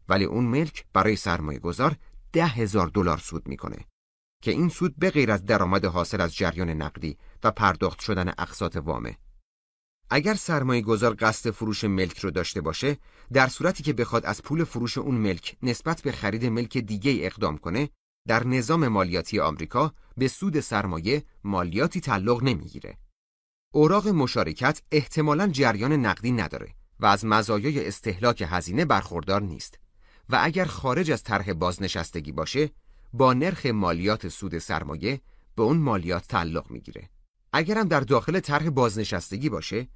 ولی اون ملک برای سرمایه گذار ده هزار دلار سود می‌کنه که این سود به غیر از درآمد حاصل از جریان نقدی و پرداخت شدن اقساط وامه. اگر سرمایه گذار قصد فروش ملک رو داشته باشه در صورتی که بخواد از پول فروش اون ملک نسبت به خرید ملک دیگه اقدام کنه در نظام مالیاتی آمریکا به سود سرمایه مالیاتی تعلق نمی‌گیره. اوراق مشارکت احتمالاً جریان نقدی نداره و از مزایای استهلاک هزینه برخوردار نیست و اگر خارج از طرح بازنشستگی باشه با نرخ مالیات سود سرمایه به اون مالیات تعلق می‌گیره. اگرم در داخل طرح بازنشستگی باشه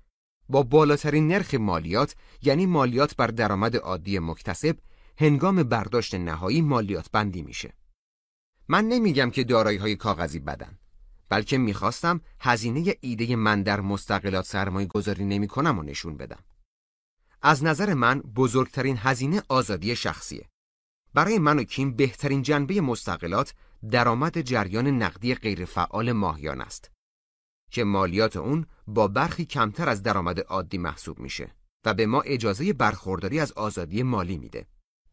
با بالاترین نرخ مالیات یعنی مالیات بر درآمد عادی مکتسب هنگام برداشت نهایی مالیات بندی میشه. من نمیگم که دارایی های کاغذی بدن بلکه می‌خواستم هزینه ایده من در مستقلات سرمایه گذاری نمی کنم و نشون بدم. از نظر من بزرگترین هزینه آزادی شخصیه. برای من و کیم بهترین جنبه مستقلات درآمد جریان نقدی غیرفعال ماهیان است که مالیات اون با برخی کمتر از درآمد عادی محسوب میشه و به ما اجازه برخورداری از آزادی مالی میده.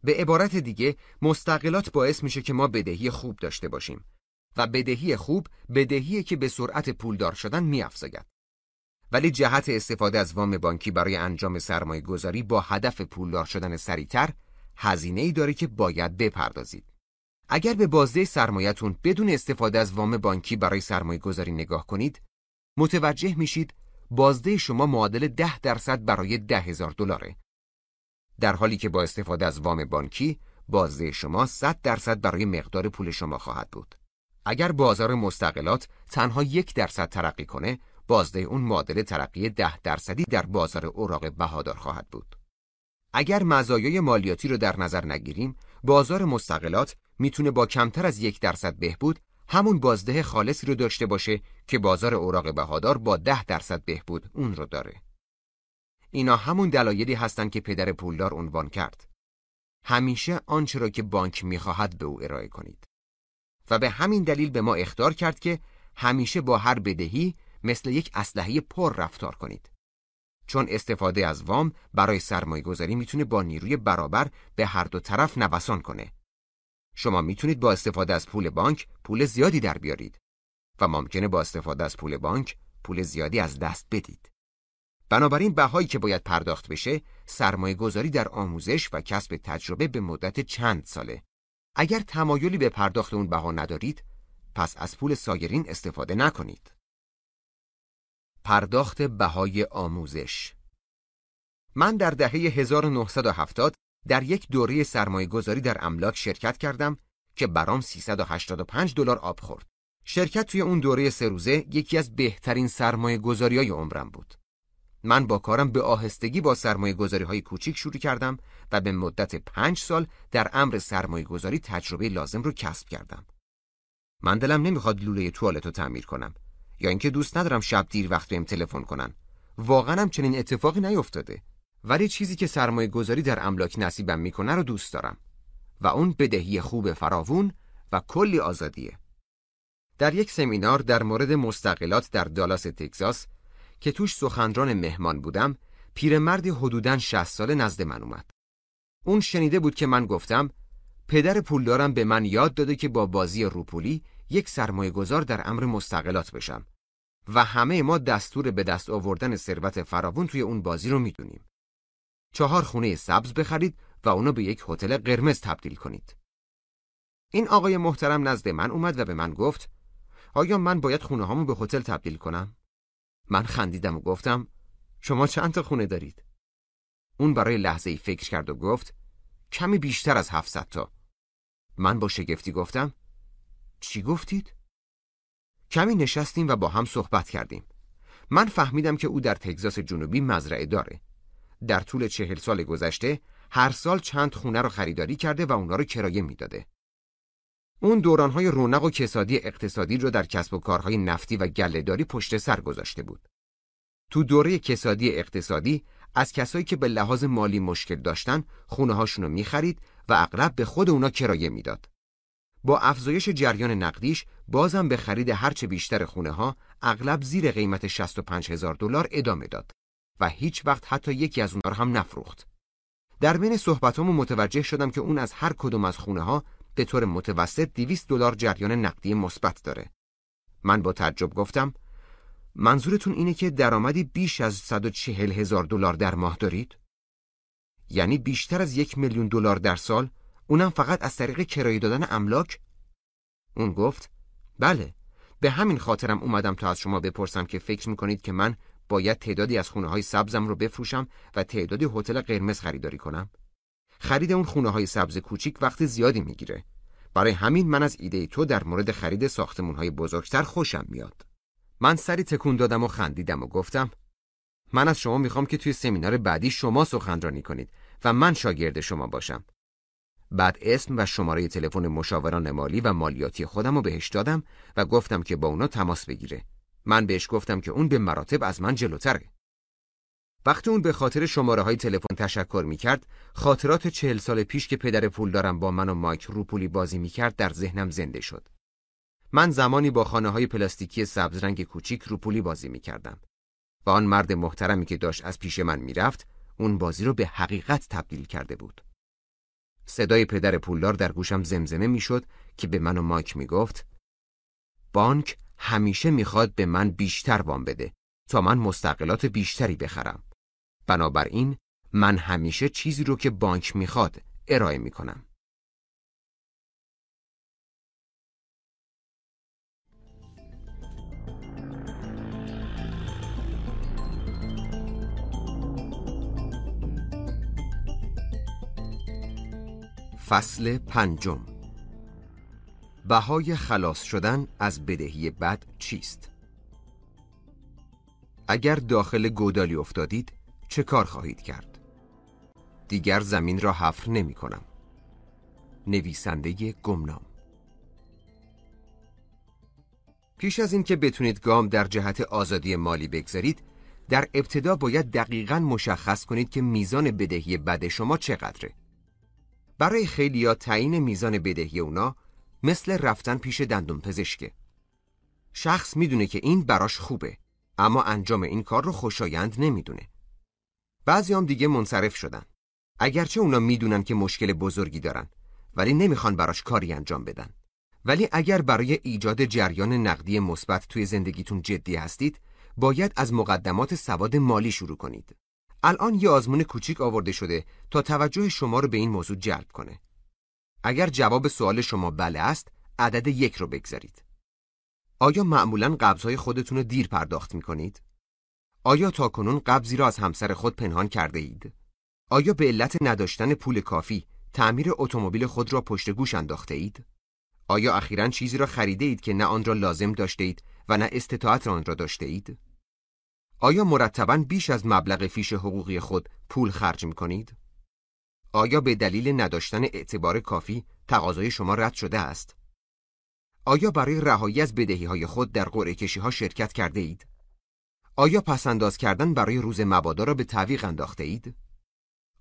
به عبارت دیگه مستقلات باعث میشه که ما بدهی خوب داشته باشیم و بدهی خوب بدهی که به سرعت پولدار شدن میافزاید. ولی جهت استفاده از وام بانکی برای انجام سرمایه گذاری با هدف پولدار شدن سریعتر هزینه ای داره که باید بپردازید. اگر به بازده سرمایتون بدون استفاده از وام بانکی برای سرمایه گذاری نگاه کنید، متوجه میشید بازده شما معادل ده درصد برای ده هزار دلاره. در حالی که با استفاده از وام بانکی بازده شما 100 درصد برای مقدار پول شما خواهد بود. اگر بازار مستقلات تنها یک درصد ترقی کنه، بازده اون معادل ترقی ده درصدی در بازار اوراق بهادار خواهد بود. اگر مزایای مالیاتی رو در نظر نگیریم، بازار مستقلات می‌تونه با کمتر از یک درصد بهبود همون بازده خالصی رو داشته باشه که بازار اوراق بهادار با ده درصد بهبود اون رو داره. اینا همون دلایلی هستند که پدر پولدار عنوان کرد. همیشه آنچه را که بانک می‌خواهد به او ارائه کنید. و به همین دلیل به ما اختار کرد که همیشه با هر بدهی مثل یک اسلحه پر رفتار کنید. چون استفاده از وام برای سرمایه گذاری می‌تونه با نیروی برابر به هر دو طرف نوسان کنه. شما می‌تونید با استفاده از پول بانک پول زیادی در بیارید و ممکنه با استفاده از پول بانک پول زیادی از دست بدید. بنابراین بهایی که باید پرداخت بشه سرمایه گذاری در آموزش و کسب تجربه به مدت چند ساله. اگر تمایلی به پرداخت اون بها ندارید پس از پول سایرین استفاده نکنید. پرداخت بهای آموزش من در دهه 1970 در یک دوره سرمایه گذاری در املاک شرکت کردم که برام 385 دلار آب خورد. شرکت توی اون دوره سه روزه یکی از بهترین سرمایه گذاری های عمرم بود. من با کارم به آهستگی با سرمایه گذاری های کوچیک شروع کردم و به مدت پنج سال در امر سرمایه گذاری تجربه لازم رو کسب کردم. من دلم نمی‌خواد لوله توالت رو تعمیر کنم یا اینکه دوست ندارم شب دیر وقت بهم تلفن کنن. واقعا هم چنین اتفاقی نیفتاده. ولی چیزی که سرمایه گذاری در املاک نصیبم می‌کنه رو دوست دارم و اون بدهی خوب فراوون و کلی آزادیه. در یک سمینار در مورد مستقلات در دالاس تگزاس که توش سخنران مهمان بودم پیرمردی حدوداً 60 ساله نزد من اومد. اون شنیده بود که من گفتم پدر پولدارم به من یاد داده که با بازی روپولی یک سرمایه گذار در امر مستقلات بشم و همه ما دستور به دست آوردن ثروت فراوون توی اون بازی رو می‌دونیم. چهار خونه سبز بخرید و اونو به یک هتل قرمز تبدیل کنید. این آقای محترم نزد من اومد و به من گفت آیا من باید خونه هامو به هتل تبدیل کنم؟ من خندیدم و گفتم شما چند تا خونه دارید؟ اون برای لحظه ای فکر کرد و گفت کمی بیشتر از 700 تا. من با شگفتی گفتم چی گفتید؟ کمی نشستیم و با هم صحبت کردیم. من فهمیدم که او در تگزاس جنوبی مزرعه داره. در طول چهل سال گذشته هر سال چند خونه رو خریداری کرده و اونا رو کرایه می‌داده. اون دورانهای رونق و کسادی اقتصادی رو در کسب و کارهای نفتی و گلهداری پشت سر گذاشته بود. تو دوره کسادی اقتصادی از کسایی که به لحاظ مالی مشکل داشتن خونه هاشون رو می‌خرید و اغلب به خود اونا کرایه می‌داد. با افزایش جریان نقدیش بازم به خرید هرچه بیشتر خونه ها اغلب زیر قیمت 65 هزار دلار ادامه داد و هیچ وقت حتی یکی از اونها هم نفروخت. در بین صحبتامو متوجه شدم که اون از هر کدوم از خونه ها به طور متوسط 200 دلار جریان نقدی مثبت داره. من با تعجب گفتم منظورتون اینه که درآمدی بیش از 140 هزار دلار در ماه دارید؟ یعنی بیشتر از یک میلیون دلار در سال اونم فقط از طریق کرایه دادن املاک؟ اون گفت بله به همین خاطرم اومدم تا از شما بپرسم که فکر می‌کنید که من باید تعدادی از خونه های سبزم رو بفروشم و تعدادی هتل قرمز خریداری کنم؟ خرید اون خونه های سبز کوچیک وقت زیادی می‌گیره. برای همین من از ایده تو در مورد خرید ساختمون های بزرگتر خوشم میاد. من سری تکون دادم و خندیدم و گفتم من از شما می‌خوام که توی سمینار بعدی شما سخنرانی کنید و من شاگرد شما باشم. بعد اسم و شماره تلفن مشاوران مالی و مالیاتی خودم رو بهش دادم و گفتم که با اونا تماس بگیره. من بهش گفتم که اون به مراتب از من جلوتره. وقتی اون به خاطر شماره های تلفن تشکر می‌کرد خاطرات چهل سال پیش که پدر پول دارم با من و مایک روپولی بازی می‌کرد در ذهنم زنده شد. من زمانی با خانه های پلاستیکی سبز رنگ کوچیک روپولی بازی می‌کردم و آن مرد محترمی که داشت از پیش من می‌رفت اون بازی رو به حقیقت تبدیل کرده بود. صدای پدر پولدار در گوشم زمزمه می‌شد که به من و مایک می‌گفت بانک همیشه می‌خواد به من بیشتر وام بده تا من مستقلات بیشتری بخرم. بنابراین من همیشه چیزی رو که بانک می‌خواد ارائه می‌کنم. فصل پنجم بهای خلاص شدن از بدهی بد چیست؟ اگر داخل گودالی افتادید چه کار خواهید کرد؟ دیگر زمین را حفر نمی کنم. نویسنده گمنام پیش از اینکه بتونید گام در جهت آزادی مالی بگذارید در ابتدا باید دقیقا مشخص کنید که میزان بدهی بد شما چقدره برای خیلی ها تعیین میزان بدهی اونا مثل رفتن پیش دندون پزشکه. شخص می‌دونه که این براش خوبه اما انجام این کار رو خوشایند نمی‌دونه. بعضی هم دیگه منصرف شدن. اگرچه اونا می‌دونن که مشکل بزرگی دارن ولی نمی‌خوان براش کاری انجام بدن. ولی اگر برای ایجاد جریان نقدی مثبت توی زندگیتون جدی هستید باید از مقدمات سواد مالی شروع کنید. الان یه آزمون کوچیک آورده شده تا توجه شما رو به این موضوع جلب کنه. اگر جواب سوال شما بله است، عدد یک رو بگذارید. آیا معمولا قبضهای خودتون رو دیر پرداخت می کنید؟ آیا تا کنون قبضی را از همسر خود پنهان کرده اید؟ آیا به علت نداشتن پول کافی تعمیر اتومبیل خود را پشت گوش انداخته اید؟ آیا اخیرا چیزی را خریده اید که نه آن را لازم داشته اید و نه استطاعت آن را داشته اید؟ آیا مرتبا بیش از مبلغ فیش حقوقی خود پول خرج می کنید؟ آیا به دلیل نداشتن اعتبار کافی تقاضای شما رد شده است؟ آیا برای رهایی از بدهی های خود در قرعه کشی ها شرکت کرده اید؟ آیا پسنداز کردن برای روز مبادا را به تعویق انداخته اید؟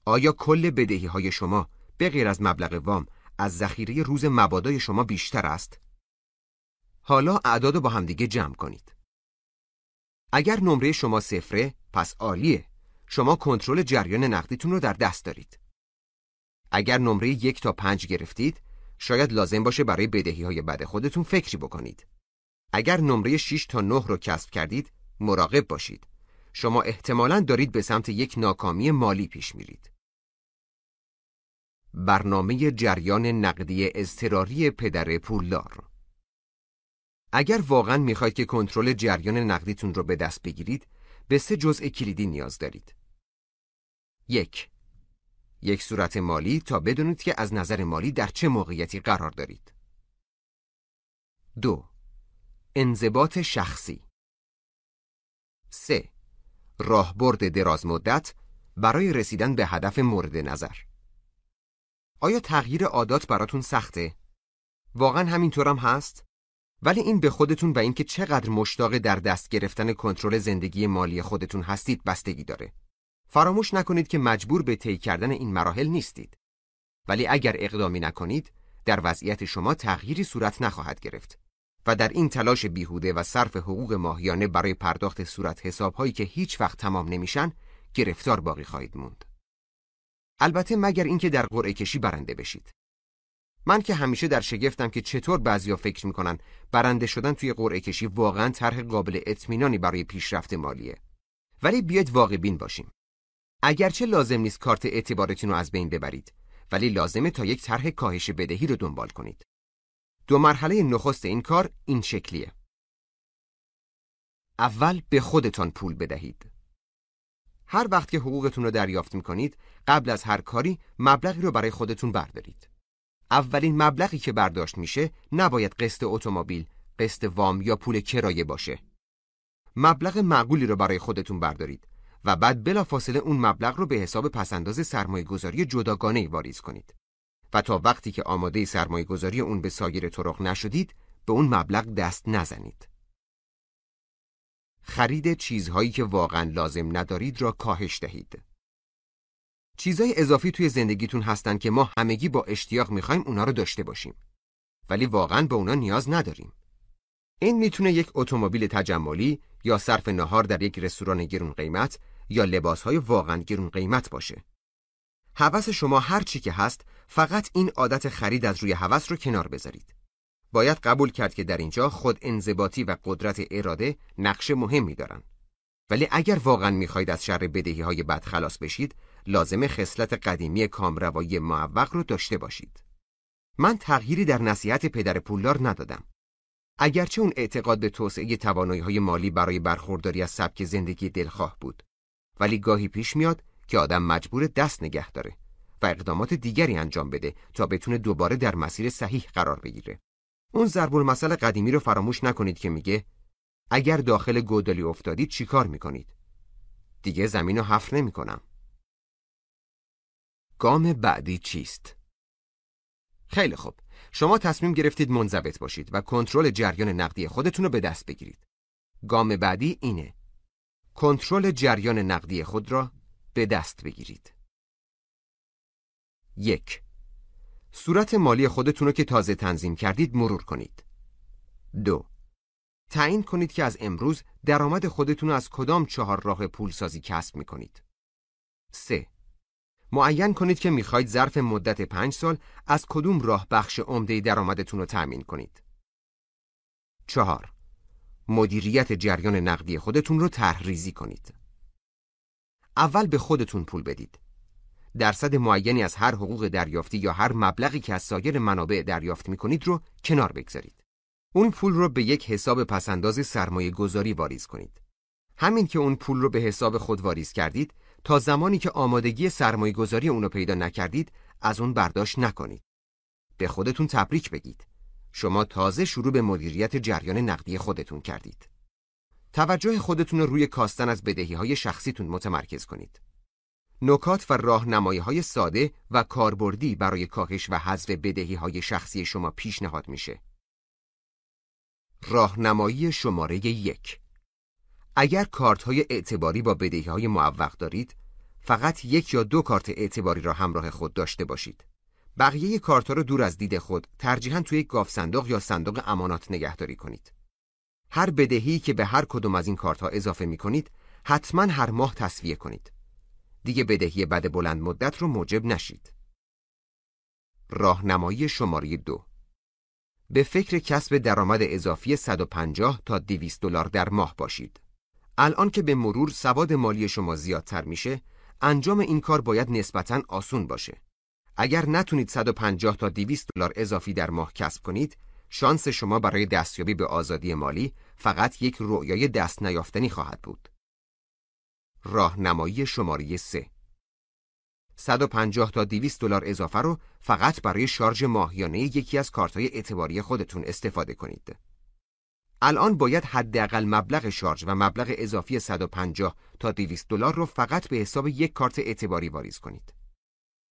آیا کل بدهی های شما به غیر از مبلغ وام از ذخیره روز مبادای شما بیشتر است؟ حالا اعداد با همدیگه جمع کنید. اگر نمره شما صفره پس عالیه. شما کنترل جریان نقدیتون رو در دست دارید. اگر نمره یک تا پنج گرفتید شاید لازم باشه برای بدهی های بد خودتون فکری بکنید. اگر نمره 6 تا 9 رو کسب کردید مراقب باشید. شما احتمالاً دارید به سمت یک ناکامی مالی پیش میرید. برنامه جریان نقدی اضطراری پدر پولدار اگر واقعا می‌خواید که کنترل جریان نقدیتون رو به دست بگیرید به سه جزء کلیدی نیاز دارید. یک یک صورت مالی تا بدونید که از نظر مالی در چه موقعیتی قرار دارید. دو انضباط شخصی سه راهبرد دراز مدت برای رسیدن به هدف مورد نظر آیا تغییر عادات براتون سخته؟ واقعا همینطورم هست؟ ولی این به خودتون و اینکه چقدر مشتاق در دست گرفتن کنترل زندگی مالی خودتون هستید بستگی داره. فراموش نکنید که مجبور به طی کردن این مراحل نیستید. ولی اگر اقدامی نکنید، در وضعیت شما تغییری صورت نخواهد گرفت و در این تلاش بیهوده و صرف حقوق ماهیانه برای پرداخت صورت حسابهایی که هیچ وقت تمام نمیشن، گرفتار باقی خواهید موند. البته مگر اینکه در قرعه کشی برنده بشید. من که همیشه در شگفتم که چطور بعضیا فکر می‌کنن برنده شدن توی قرعه کشی واقعا طرح قابل اطمینانی برای پیشرفت مالیه. ولی بیاید واقع بین باشیم. اگرچه لازم نیست کارت اعتبارتون رو از بین ببرید، ولی لازمه تا یک طرح کاهش بدهی رو دنبال کنید. دو مرحله نخست این کار این شکلیه. اول به خودتان پول بدهید. هر وقت که حقوقتون رو دریافت می‌کنید قبل از هر کاری مبلغی رو برای خودتون بردارید. اولین مبلغی که برداشت میشه نباید قسط اتومبیل، قسط وام یا پول کرایه باشه. مبلغ معقولی رو برای خودتون بردارید و بعد بلافاصله اون مبلغ رو به حساب پسنداز سرمایه گذاری جداگانه واریز کنید. و تا وقتی که آماده سرمایه گذاری اون به سایر طرق نشدید به اون مبلغ دست نزنید. خرید چیزهایی که واقعا لازم ندارید را کاهش دهید. چیزهای اضافی توی زندگیتون هستن که ما همگی با اشتیاق می‌خوایم اونا رو داشته باشیم. ولی واقعا به اونا نیاز نداریم. این می‌تونه یک اتومبیل تجملی یا صرف نهار در یک رستوران گرون قیمت یا لباسهای واقعا گرون قیمت باشه. هوس شما هر چی که هست فقط این عادت خرید از روی هوس رو کنار بذارید. باید قبول کرد که در اینجا خود انضباطی و قدرت اراده نقش مهمی دارن. ولی اگر واقعا می‌خواید از شر بدهی های بد خلاص بشید، لازم خصلت قدیمی کامروایی معوق رو داشته باشید. من تغییری در نصیحت پدر پولدار ندادم. اگرچه اون اعتقاد به توسعه توانایی های مالی برای برخورداری از سبک زندگی دلخواه بود، ولی گاهی پیش میاد که آدم مجبور دست نگه داره و اقدامات دیگری انجام بده تا بتونه دوباره در مسیر صحیح قرار بگیره. اون ضرب المثل قدیمی رو فراموش نکنید که میگه اگر داخل گودالی افتادید چیکار می‌کنید؟ دیگه زمین رو حفر نمی‌کنم. گام بعدی چیست؟ خیلی خوب. شما تصمیم گرفتید منضبط باشید و کنترل جریان نقدی خودتون رو به دست بگیرید. گام بعدی اینه. کنترل جریان نقدی خود را به دست بگیرید. یک صورت مالی خودتون رو که تازه تنظیم کردید مرور کنید. دو تعیین کنید که از امروز درآمد خودتون از کدام چهار راه پولسازی کسب می کنید. 3. معین کنید که می‌خواید ظرف مدت پنج سال از کدوم راه بخش عمده درآمدتون رو تأمین کنید. چهار مدیریت جریان نقدی خودتون رو تحریزی کنید. اول به خودتون پول بدید. درصد معینی از هر حقوق دریافتی یا هر مبلغی که از سایر منابع دریافت می کنید رو کنار بگذارید. اون پول رو به یک حساب پسنداز سرمایه گذاری واریز کنید. همین که اون پول رو به حساب خود واریز کردید تا زمانی که آمادگی سرمایه گذاری اونو پیدا نکردید از اون برداشت نکنید. به خودتون تبریک بگید. شما تازه شروع به مدیریت جریان نقدی خودتون کردید. توجه خودتون رو روی کاستن از بدهی های شخصیتون متمرکز کنید. نکات و راهنمایی های ساده و کاربردی برای کاهش و حذف بدهی های شخصی شما پیشنهاد میشه. راهنمایی شماره یک اگر کارت های اعتباری با بدهی های معوق دارید، فقط یک یا دو کارت اعتباری را همراه خود داشته باشید. بقیه کارت ها را دور از دید خود ترجیحاً توی گاف صندوق یا صندوق امانات نگهداری کنید. هر بدهی که به هر کدوم از این کارت ها اضافه می کنید، حتما هر ماه تصویه کنید. دیگه بدهی بد بلند مدت رو موجب نشید. راهنمایی شماره دو به فکر کسب درآمد اضافی 150 تا 200 دلار در ماه باشید. الان که به مرور سواد مالی شما زیادتر میشه، انجام این کار باید نسبتاً آسون باشه. اگر نتونید 150 تا 200 دلار اضافی در ماه کسب کنید، شانس شما برای دستیابی به آزادی مالی فقط یک رؤیای دست نیافتنی خواهد بود. راهنمایی شماره 3 150 تا 200 دلار اضافه رو فقط برای شارژ ماهیانه یکی از کارت‌های اعتباری خودتون استفاده کنید. الان باید حداقل مبلغ شارژ و مبلغ اضافی 150 تا 200 دلار رو فقط به حساب یک کارت اعتباری واریز کنید.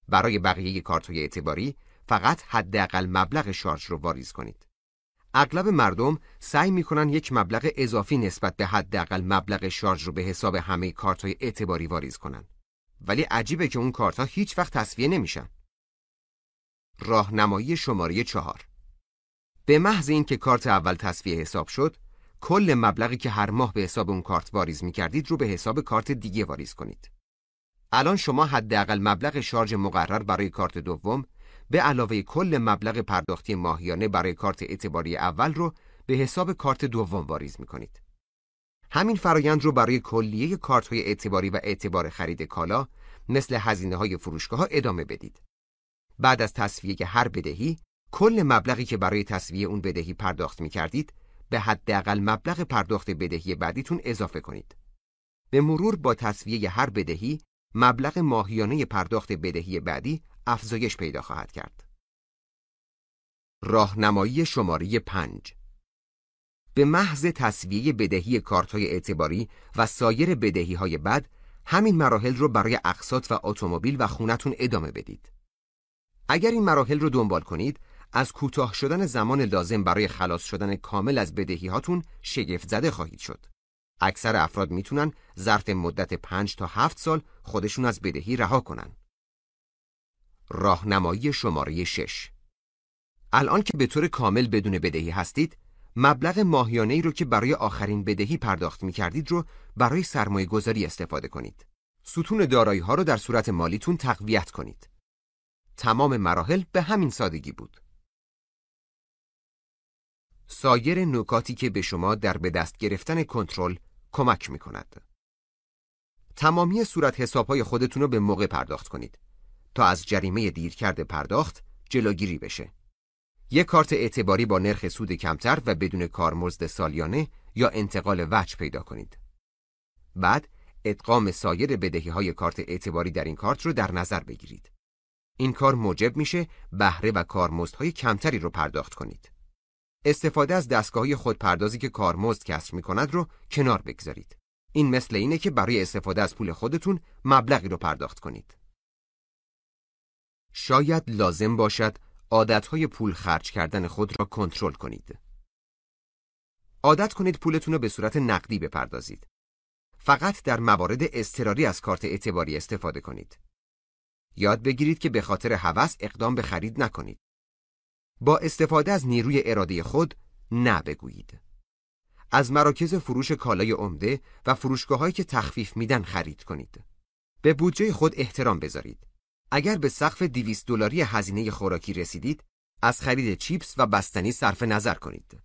برای بقیه کارت‌های اعتباری فقط حداقل مبلغ شارژ رو واریز کنید. اغلب مردم سعی می‌کنن یک مبلغ اضافی نسبت به حداقل مبلغ شارژ رو به حساب همه کارت‌های اعتباری واریز کنن. ولی عجیبه که اون کارت‌ها هیچ وقت تصفیه نمیشن. راهنمایی شماره چهار به محض اینکه کارت اول تصفیه حساب شد، کل مبلغی که هر ماه به حساب اون کارت واریز می کردید رو به حساب کارت دیگه واریز کنید. الان شما حداقل مبلغ شارژ مقرر برای کارت دوم به علاوه کل مبلغ پرداختی ماهیانه برای کارت اعتباری اول رو به حساب کارت دوم واریز می کنید. همین فرایند رو برای کلیه کارت های اعتباری و اعتبار خرید کالا مثل هزینه های فروشگاه ها ادامه بدید. بعد از تصفیه هر بدهی کل مبلغی که برای تصویه اون بدهی پرداخت می کردید به حداقل مبلغ پرداخت بدهی بعدیتون اضافه کنید. به مرور با تصویه هر بدهی مبلغ ماهیانه پرداخت بدهی بعدی افزایش پیدا خواهد کرد. راهنمایی شماره 5 به محض تصویه بدهی کارت‌های اعتباری و سایر بدهی های بعد همین مراحل رو برای اقساط و اتومبیل و خونتون ادامه بدید. اگر این مراحل رو دنبال کنید از کوتاه شدن زمان لازم برای خلاص شدن کامل از بدهی هاتون شگفت زده خواهید شد. اکثر افراد می‌تونن ظرف مدت 5 تا 7 سال خودشون از بدهی رها کنن. راهنمایی شماره 6 الان که به طور کامل بدون بدهی هستید، مبلغ ماهیانه ای رو که برای آخرین بدهی پرداخت می کردید رو برای سرمایه گذاری استفاده کنید. ستون دارایی ها رو در صورت مالیتون تقویت کنید. تمام مراحل به همین سادگی بود. سایر نکاتی که به شما در به دست گرفتن کنترل کمک می کند. تمامی صورت حسابهای خودتون رو به موقع پرداخت کنید تا از جریمه دیرکرد پرداخت جلوگیری بشه. یک کارت اعتباری با نرخ سود کمتر و بدون کارمزد سالیانه یا انتقال وجه پیدا کنید. بعد ادغام سایر بدهی های کارت اعتباری در این کارت رو در نظر بگیرید. این کار موجب میشه بهره و کارمزدهای کمتری رو پرداخت کنید. استفاده از دستگاهی خودپردازی که کارمزد کسر می کند رو کنار بگذارید. این مثل اینه که برای استفاده از پول خودتون مبلغی رو پرداخت کنید. شاید لازم باشد عادتهای پول خرج کردن خود را کنترل کنید. عادت کنید پولتون رو به صورت نقدی بپردازید. فقط در موارد اضطراری از کارت اعتباری استفاده کنید. یاد بگیرید که به خاطر هوس اقدام به خرید نکنید. با استفاده از نیروی اراده خود نه بگویید. از مراکز فروش کالای عمده و فروشگاه که تخفیف میدن خرید کنید. به بودجه خود احترام بذارید. اگر به سقف 200 دلاری هزینه خوراکی رسیدید، از خرید چیپس و بستنی صرف نظر کنید.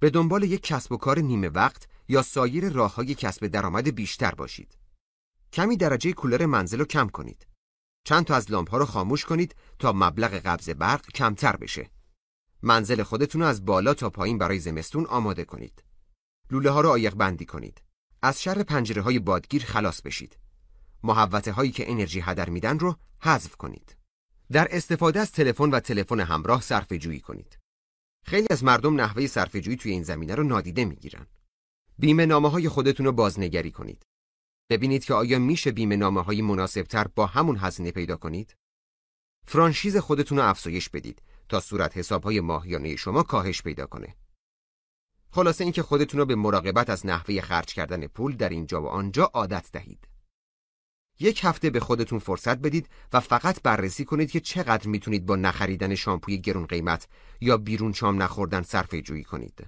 به دنبال یک کسب و کار نیمه وقت یا سایر راه های کسب درآمد بیشتر باشید. کمی درجه کولر منزل رو کم کنید. چند تا از لامپ ها رو خاموش کنید تا مبلغ قبض برق کمتر بشه. منزل خودتون رو از بالا تا پایین برای زمستون آماده کنید. لوله ها رو آیق بندی کنید. از شر پنجره های بادگیر خلاص بشید. محوطه هایی که انرژی هدر میدن رو حذف کنید. در استفاده از تلفن و تلفن همراه صرفه جویی کنید. خیلی از مردم نحوه صرفه جویی توی این زمینه رو نادیده می‌گیرن. بیمه نامه های خودتون رو بازنگری کنید. ببینید که آیا میشه بیمه نامه های مناسب تر با همون هزینه پیدا کنید؟ فرانشیز خودتون رو افزایش بدید تا صورت حساب های ماهیانه شما کاهش پیدا کنه. خلاصه اینکه خودتون رو به مراقبت از نحوه خرج کردن پول در اینجا و آنجا عادت دهید. یک هفته به خودتون فرصت بدید و فقط بررسی کنید که چقدر می‌تونید با نخریدن شامپوی گرون قیمت یا بیرون شام نخوردن صرفه جویی کنید.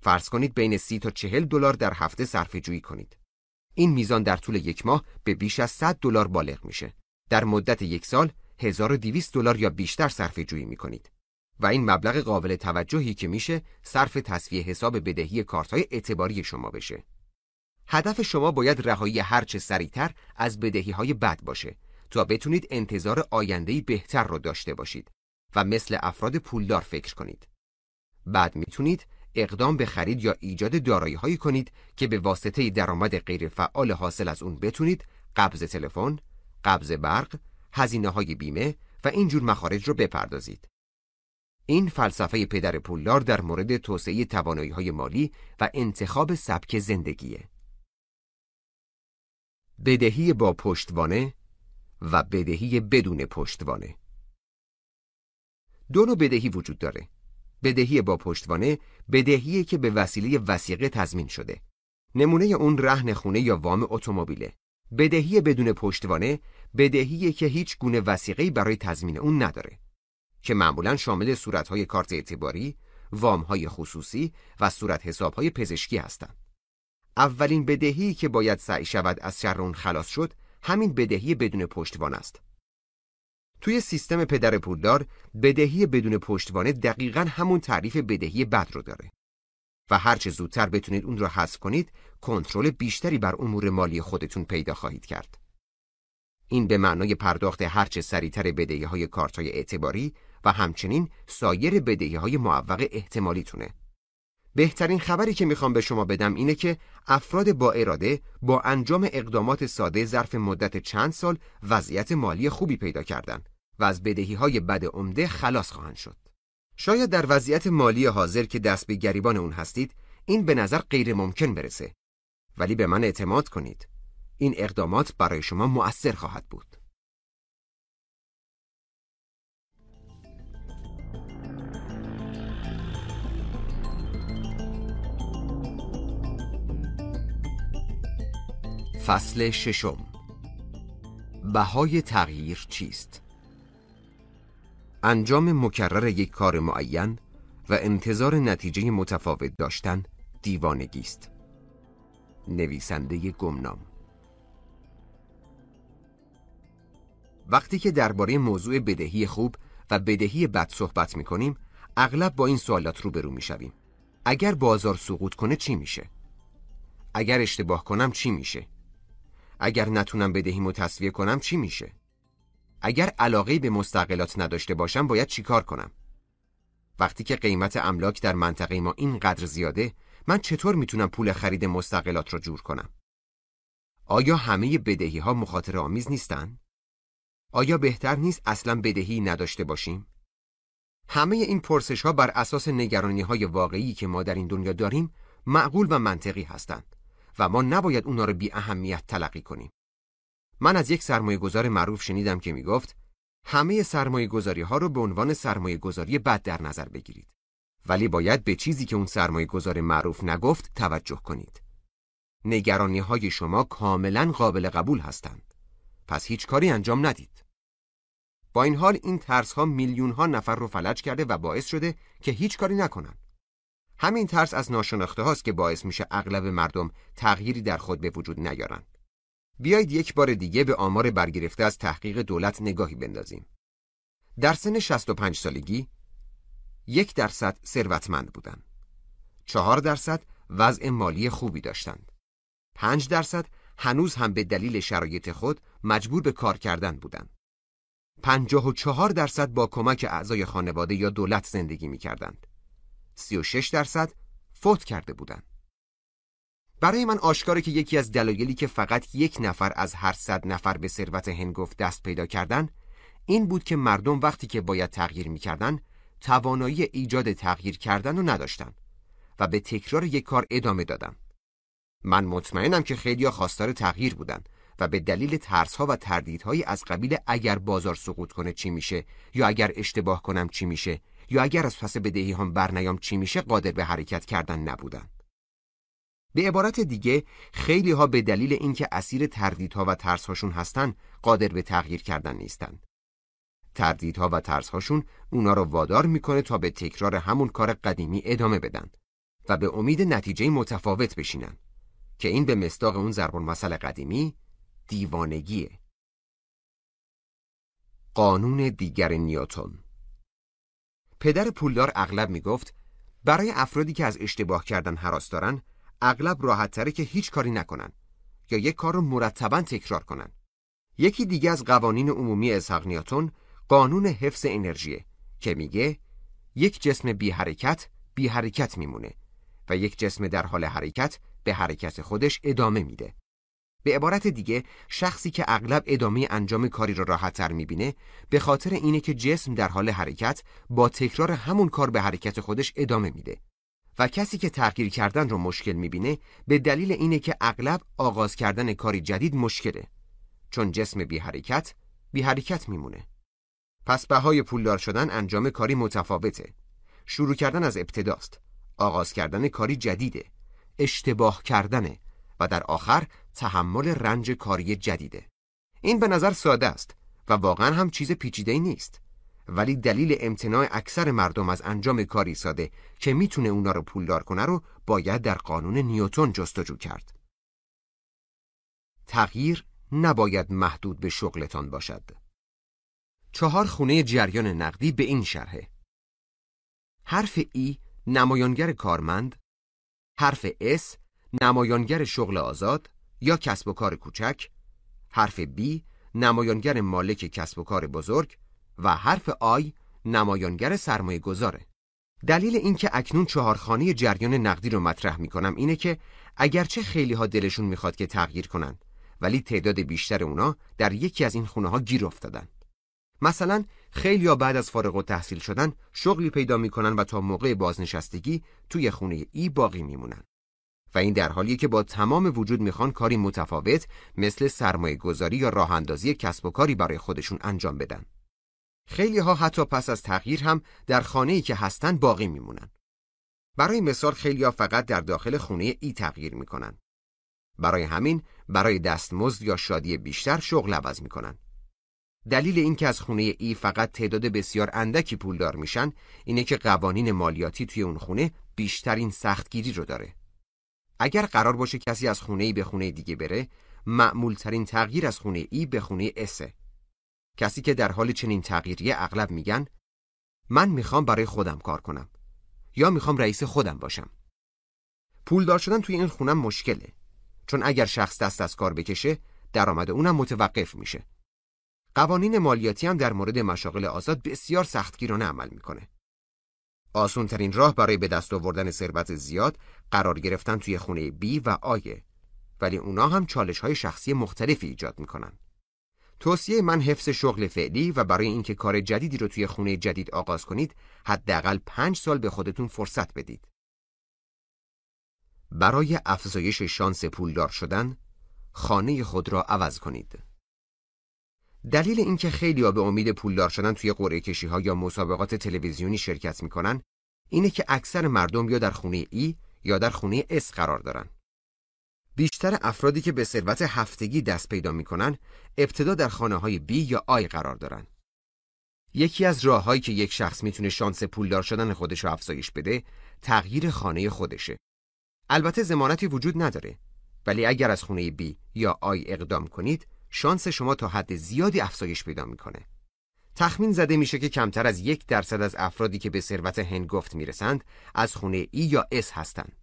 فرض کنید بین سی تا چهل دلار در هفته صرفه جویی کنید. این میزان در طول یک ماه به بیش از 100 دلار بالغ میشه. در مدت یک سال 1200 دلار یا بیشتر صرفه جویی می‌کنید. و این مبلغ قابل توجهی که میشه صرف تصفیه حساب بدهی کارتهای اعتباری شما بشه. هدف شما باید رهایی هرچه سریعتر از بدهی های بد باشه تا بتونید انتظار آیندهی بهتر رو داشته باشید و مثل افراد پولدار فکر کنید. بعد می‌تونید اقدام به خرید یا ایجاد دارایی هایی کنید که به واسطه درآمد غیرفعال حاصل از اون بتونید قبض تلفن، قبض برق، هزینه های بیمه و اینجور مخارج رو بپردازید. این فلسفه پدر پولدار در مورد توسعه توانایی های مالی و انتخاب سبک زندگیه. بدهی با پشتوانه و بدهی بدون پشتوانه دو نوع بدهی وجود داره بدهی با پشتوانه بدهی که به وسیله وسیقه تضمین شده نمونه اون رهن خونه یا وام اتومبیله بدهی بدون پشتوانه بدهی که هیچ گونه وسیقه‌ای برای تضمین اون نداره که معمولا شامل صورتهای کارت اعتباری، وامهای خصوصی و صورت حسابهای پزشکی هستند. اولین بدهی که باید سعی شود از شر اون خلاص شد همین بدهی بدون پشتوانه است. توی سیستم پدر پولدار بدهی بدون پشتوانه دقیقا همون تعریف بدهی بد رو داره و هرچه زودتر بتونید اون رو حذف کنید کنترل بیشتری بر امور مالی خودتون پیدا خواهید کرد. این به معنای پرداخت هرچه سریعتر بدهی های کارت های اعتباری و همچنین سایر بدهی های معوق احتمالیتونه. بهترین خبری که می‌خوام به شما بدم اینه که افراد با اراده با انجام اقدامات ساده ظرف مدت چند سال وضعیت مالی خوبی پیدا کردن و از بدهی های بد عمده خلاص خواهند شد. شاید در وضعیت مالی حاضر که دست به گریبان اون هستید این به نظر غیر ممکن برسه ولی به من اعتماد کنید این اقدامات برای شما مؤثر خواهد بود. فصل ششم بهای تغییر چیست؟ انجام مکرر یک کار معین و انتظار نتیجه متفاوت داشتن دیوانگی است. نویسنده گمنام وقتی که درباره موضوع بدهی خوب و بدهی بد صحبت می کنیم اغلب با این سوالات روبرو می شویم. اگر بازار سقوط کنه چی میشه؟ اگر اشتباه کنم چی میشه؟ اگر نتونم بدهیمو تصویه کنم چی میشه؟ اگر علاقه به مستقلات نداشته باشم باید چیکار کنم؟ وقتی که قیمت املاک در منطقه ما اینقدر زیاده من چطور می‌تونم پول خرید مستقلات را جور کنم؟ آیا همه بدهی ها مخاطر آمیز نیستن؟ آیا بهتر نیست اصلا بدهی نداشته باشیم؟ همه این پرسش ها بر اساس نگرانی های واقعی که ما در این دنیا داریم معقول و منطقی هستند. و ما نباید اونا رو بی اهمیت تلقی کنیم. من از یک سرمایه گذار معروف شنیدم که می گفت همه سرمایه گذاری ها رو به عنوان سرمایه گذاری بد در نظر بگیرید. ولی باید به چیزی که اون سرمایه گذار معروف نگفت توجه کنید. نگرانی های شما کاملا قابل قبول هستند. پس هیچ کاری انجام ندید. با این حال این ترس ها میلیون ها نفر رو فلج کرده و باعث شده که هیچ کاری نکنند. همین ترس از ناشناخته هاست که باعث میشه اغلب مردم تغییری در خود به وجود نیارن. بیایید یک بار دیگه به آمار برگرفته از تحقیق دولت نگاهی بندازیم. در سن 65 سالگی یک درصد ثروتمند بودن. چهار درصد وضع مالی خوبی داشتند. پنج درصد هنوز هم به دلیل شرایط خود مجبور به کار کردن بودند. پنجاه و چهار درصد با کمک اعضای خانواده یا دولت زندگی می کردند. سی و شش درصد فوت کرده بودند. برای من آشکاره که یکی از دلایلی که فقط یک نفر از هر صد نفر به ثروت هنگفت دست پیدا کردن این بود که مردم وقتی که باید تغییر می‌کردن توانایی ایجاد تغییر کردن رو نداشتن و به تکرار یک کار ادامه دادن. من مطمئنم که خیلی خواستار تغییر بودن و به دلیل ترس ها و تردیدهایی از قبیل اگر بازار سقوط کنه چی میشه یا اگر اشتباه کنم چی میشه یا اگر از پس بدهی هم برنیام چی میشه قادر به حرکت کردن نبودن. به عبارت دیگه خیلی ها به دلیل اینکه اسیر تردیدها و ترس هاشون هستن قادر به تغییر کردن نیستن. تردیدها و ترس هاشون اونا رو وادار می‌کنه تا به تکرار همون کار قدیمی ادامه بدن و به امید نتیجه متفاوت بشینن که این به مستاق اون ضرب المثل قدیمی دیوانگیه. قانون دیگر نیوتن پدر پولدار اغلب می‌گفت برای افرادی که از اشتباه کردن حراس دارن اغلب راحت تره که هیچ کاری نکنن یا یک کار رو مرتبا تکرار کنن. یکی دیگه از قوانین عمومی اسحاق نیوتن قانون حفظ انرژیه که میگه یک جسم بی حرکت بی حرکت میمونه و یک جسم در حال حرکت به حرکت خودش ادامه میده. به عبارت دیگه شخصی که اغلب ادامه انجام کاری را راحتتر می‌بینه به خاطر اینه که جسم در حال حرکت با تکرار همون کار به حرکت خودش ادامه میده. و کسی که تغییر کردن رو مشکل می‌بینه به دلیل اینه که اغلب آغاز کردن کاری جدید مشکله. چون جسم بی حرکت بی حرکت میمونه. پس بهای پولدار شدن انجام کاری متفاوته. شروع کردن از ابتداست. آغاز کردن کاری جدیده. اشتباه کردنه. و در آخر تحمل رنج کاری جدیده. این به نظر ساده است و واقعا هم چیز پیچیده نیست. ولی دلیل امتناع اکثر مردم از انجام کاری ساده که می‌تونه اونا رو پولدار کنه رو باید در قانون نیوتن جستجو کرد. تغییر نباید محدود به شغلتان باشد. چهار خونه جریان نقدی به این شرحه. حرف ای نمایانگر کارمند حرف اس نمایانگر شغل آزاد یا کسب و کار کوچک حرف B نمایانگر مالک کسب و کار بزرگ و حرف آی نمایانگر سرمایه گذاره. دلیل اینکه اکنون چهارخانه جریان نقدی رو مطرح می کنم اینه که اگرچه خیلی ها دلشون می‌خواد که تغییر کنن ولی تعداد بیشتر اونا در یکی از این خونه ها گیر افتادن. مثلا خیلی ها بعد از فارغ و تحصیل شدن شغلی پیدا می‌کنن و تا موقع بازنشستگی توی خونه ای باقی میمونن. و این در حالیه که با تمام وجود می‌خوان کاری متفاوت مثل سرمایه گذاری یا راه اندازی کسب و کاری برای خودشون انجام بدن. خیلی ها حتی پس از تغییر هم در خانه ای که هستن باقی میمونن. برای مثال خیلی ها فقط در داخل خونه ای تغییر می‌کنن. برای همین برای دستمزد یا شادی بیشتر شغل عوض می‌کنن. دلیل اینکه از خونه ای فقط تعداد بسیار اندکی پولدار میشن اینه که قوانین مالیاتی توی اون خونه بیشترین سختگیری رو داره. اگر قرار باشه کسی از خونه ای به خونه دیگه بره معمول ترین تغییر از خونه ای به خونه اسه کسی که در حال چنین تغییری اغلب میگن من می‌خوام برای خودم کار کنم یا می‌خوام رئیس خودم باشم. پولدار شدن توی این خونم مشکله چون اگر شخص دست از کار بکشه درآمد اونم متوقف میشه. قوانین مالیاتی هم در مورد مشاغل آزاد بسیار سختگیرانه عمل می‌کنه. آسون ترین راه برای به دست آوردن ثروت زیاد قرار گرفتن توی خونه بی و آیه ولی اونا هم چالش های شخصی مختلفی ایجاد می‌کنن. توصیه من حفظ شغل فعلی و برای اینکه کار جدیدی رو توی خونه جدید آغاز کنید حداقل پنج سال به خودتون فرصت بدید. برای افزایش شانس پولدار شدن خانه خود را عوض کنید. دلیل اینکه خیلی ها به امید پولدار شدن توی قرعه کشی ها یا مسابقات تلویزیونی شرکت می‌کنن اینه که اکثر مردم یا در خونه ای یا در خونه اس قرار دارن. بیشتر افرادی که به ثروت هفتگی دست پیدا می‌کنن ابتدا در خانه های بی یا آی قرار دارن. یکی از راههایی که یک شخص می‌تونه شانس پولدار شدن خودش رو افزایش بده تغییر خانه خودشه. البته زمانتی وجود نداره ولی اگر از خونه بی یا آی اقدام کنید شانس شما تا حد زیادی افزایش پیدا می‌کنه. تخمین زده میشه که کمتر از یک درصد از افرادی که به ثروت هنگفت می‌رسند از خونه ای یا اس هستند.